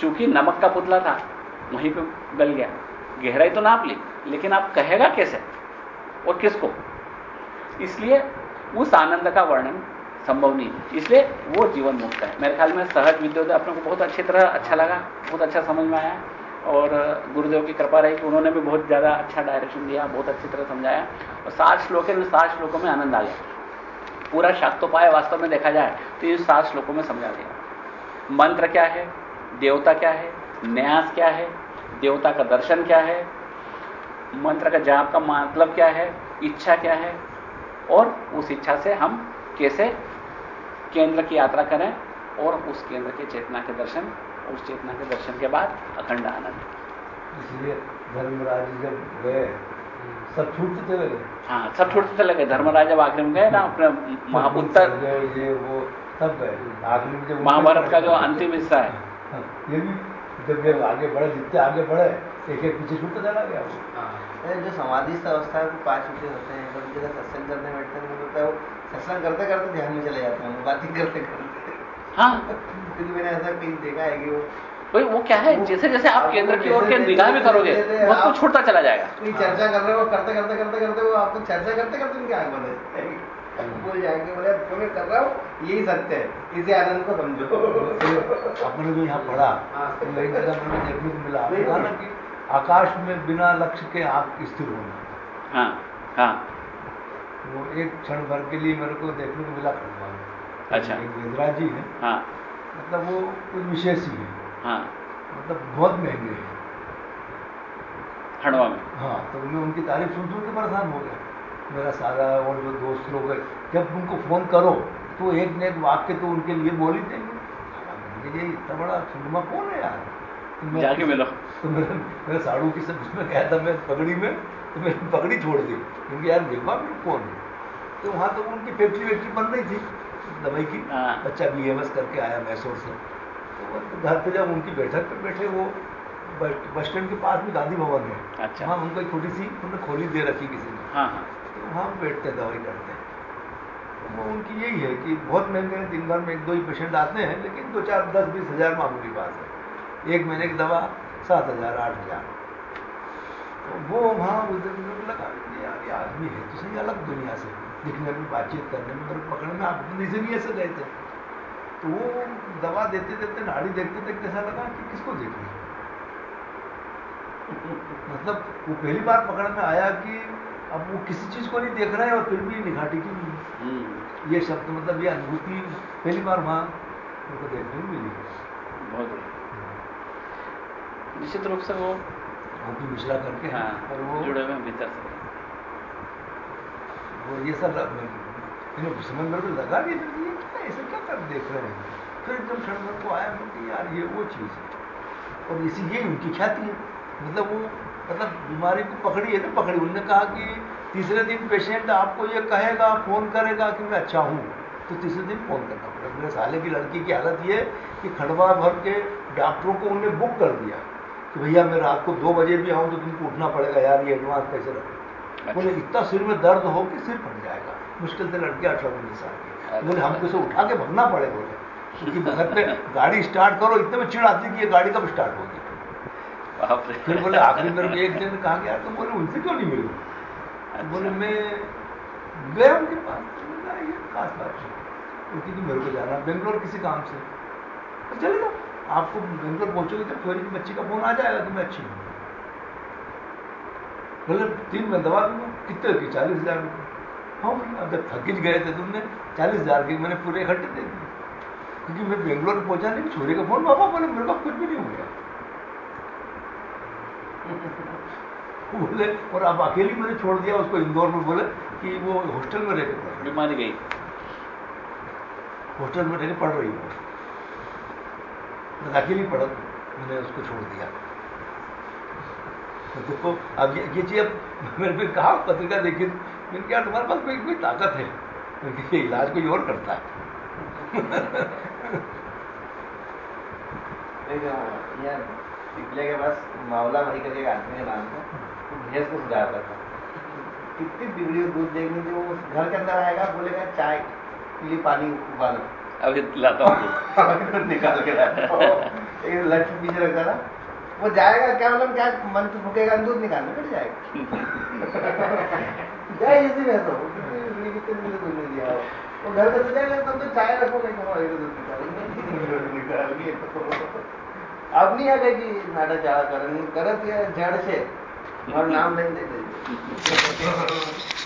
चूँकि नमक का पुतला था, वहीं पे गल गया। गहराई तो नाप ली, लेकिन आप कहेगा कैसे? और किसको? इसलिए उस आनंद का वर्णन संभव नहीं इसलिए वो जीवन मुक्त है। मेरे ख्याल में सहज विद्योदय अपने को बहुत अच्छी तरह अच्छा लगा, बहुत अच्छा समझ में आया। और गुरुदेव की कृपा रही कि उन्होंने भी बहुत ज़्यादा अच्छा डायरेक्शन दिया, बहुत अच्छी तरह समझाया। और सात श्लोक में सात श्लोकों में आनंद आ गया। पूरा शाक्तोपाय वास्तव में देखा जाए तो इन सात श्लोकों में समझा दिया मंत्र क्या है? देवता क्या है? न्यास क्या है? देवता का दर्शन क्या है? मंत्र का जाप का मतलब क्या है? इच्छा क्या है? और उस इच्छा से हम कैसे केंद्र की यात्रा करें और उस केंद्र के चेतना के दर्शन उस चेतना के दर्शन के बाद अखंड आनंद। इसलिए धर्मराज जब गए सब छूटते चले गए। हाँ सब छूटते चले गए। धर्मराज जब आखिर में गए ना अपने महापुत्र ये वो सब गए आखिर में जब महाभारत का जो अंतिम हिस्सा है। हाँ, ये भी जब ये आगे बढ़े जितने आगे बढ़े एक एक पीछे छूटता चला गया वो। हाँ। जो समाधि अवस्था है वो पाँच विषय होते हैं। कभी जगह सत्संग करने बैठते हैं लगता है वो सत्संग करते करते ध्यान में चले जाते हैं बातें करते करते। हाँ। क्योंकि मैंने ऐसा कहीं देखा है कि वो भाई वो क्या है? जैसे जैसे आप केंद्र की ओर के निगाह में करोगे वो कुछ छूटता चला जाएगा। कोई चर्चा कर रहे हो करते करते करते करते वो आपको चर्चा करते करते उनकी आँख बंद बोल जाएँगे बोले मैं कर रहा हूँ यही सत्य है। इसी आनंद को समझो। अपने जो यहाँ पढ़ा तो एक जगह देखने को मिला। कहा ना कि आकाश में बिना लक्ष्य के आँख स्थिर होना हाँ हाँ। वो एक क्षण भर के लिए मेरे को देखने को मिला खंडवा में। अच्छा। एक वेदराज जी है। हाँ। मतलब वो कुछ विशेष ही। है। हाँ मतलब बहुत महँगे हैं। खंडवा में हाँ तो मैं उनकी तारीफ़ सुन सुन के परेशान हो गया। मेरा सारा और जो दोस्त लोग हैं जब उनको फ़ोन करो तो एक न एक वाक्य तो उनके लिए बोल ही देंगे ये इतना बड़ा सुनमा कौन है यार? तो मैं- जाके मिलो। तो मेरे मेरे साड़ू की सब उसमें गया था मैं पगड़ी में तो मैंने पगड़ी छोड़ दी। क्योंकि यार देखवा मेरे कौन है? तो वहाँ तो उनकी फैक्ट्री वैक्ट्री बन रही थी। दवाई की। हाँ। बच्चा बी एम एस करके आया मैसूर से। तो तो घर पे जब उनकी बैठक पे बैठे वो बस स्टैंड के पास में गांधी भवन है। अच्छा। वहाँ उनको एक छोटी सी उन्होंने खोली दे रखी किसी ने। हाँ हाँ। वहाँ बैठते दवाई करते हैं। वो उनकी यही है कि बहुत महँगे हैं, दिन भर में एक दो ही पेशेंट आते हैं, लेकिन दो चार, दस, बीस हज़ार मामूली बात है। एक महीने की दवा सात हज़ार, आठ हज़ार। तो वो वहाँ उधर उधर लगा यार, ये आदमी है तो सही अलग दुनिया से। दिखने में, बातचीत करने में पकड़ने में आप से भी ऐसे गए थे तो वो दवा देते देते, नाड़ी देखते देखते ऐसा लगा कि किसको देख रही मतलब वो पहली बार पकड़ में आया कि अब वो किसी चीज़ को नहीं देख रहे हैं और फिर भी निगाह टिकी नहीं है हम्म, ये शब्द मतलब ये अनुभूति पहली बार वहाँ उनको देखने को मिली। बहुत निश्चित रूप से वो ओपी मिश्रा करके हाँ और वो जुड़े हुए भीतर से। वो ये सब इन्हें समझ को लगा नहीं था कि ये क्या ऐसे क्या कर देख रहे हैं? फिर एकदम क्षण को आया मैं कि यार ये वो चीज़ है। और इसी ये उनकी ख्याति है। मतलब वो मतलब बीमारी को पकड़ी है ना पकड़ी। उन्होंने कहा कि तीसरे दिन पेशेंट आपको ये कहेगा फ़ोन करेगा कि मैं अच्छा हूँ। तो तीसरे दिन फ़ोन करना पड़ा। मेरे साले की लड़की की हालत ये कि खड़वा भर के डॉक्टरों को उन्हें बुक कर दिया कि भैया मैं रात को दो बजे भी आऊँ तो तुमको उठना पड़ेगा यार ये एडवांस पैसे रखो बोले इतना सिर में दर्द हो कि सिर फट जाएगा। मुश्किल से लड़के अठारह उन्नीस साल की बोले हमको इसे उठा के भगना पड़े बोले क्योंकि घर पे गाड़ी स्टार्ट करो इतने में चिड़ आती कि ये गाड़ी कब स्टार्ट होगी? फिर बोले आखिरी मेरे को एक दिन कहा गया? तो बोले उनसे क्यों नहीं मिले? तो बोले अच्छा। मैं गया उनके पास। तो कहा, ये खास बात है। क्योंकि कि मेरे को जाना बेंगलोर किसी काम से। तो चले जाओ। आपको बेंगलोर पहुंचोगे तो कोई बच्ची का फ़ोन आ जाएगा कि मैं अच्छी हूँ। बोले तीन में दवा दूँगा। कितने की? चालीस हज़ार रुपये हाँ जब थकिज गए थे तुमने चालीस हज़ार की मैंने पूरे इकट्ठे दे दिए। क्योंकि मैं बेंगलोर पहुँचा नहीं छोरे का फ़ोन पापा बोले मेरे पास कुछ भी नहीं हो गया। बोले और अब अकेली मैंने छोड़ दिया उसको इंदौर में बोले कि वो हॉस्टल में रह के पढ़ रही है। गई। हॉस्टल में रह के पढ़ रही है। मैं अकेली पढ़ मैंने उसको छोड़ दिया। तो देखो अब ये, ये चीज़ अब मैंने फिर कहा पत्रिका देखी मैंने कहा तुम्हारे पास कोई कोई ताकत है? ये इलाज कोई और करता है। देखो पिपले के पास मावला भाई करके एक आदमी का नाम था वो भैंस को सुधारता था। कितनी बिगड़ी दूध देंगे जो वो घर के अंदर आएगा बोलेगा चाय के लिए पानी उबालो अभी लाता हूँ। तो निकाल के लाता एक लठ पीछे रखता था। वो जाएगा क्या मतलब क्या मन तो फूकेगा दूध निकालने बैठ जाएगा। जाए इसी में तो कितनी दूध वो घर के जाएगा तब तो चाय रखो कहीं हमारे को दूध निकालेंगे दूध निकाल के तो अब नहीं करें गए कि नाटक नाम नहीं करत या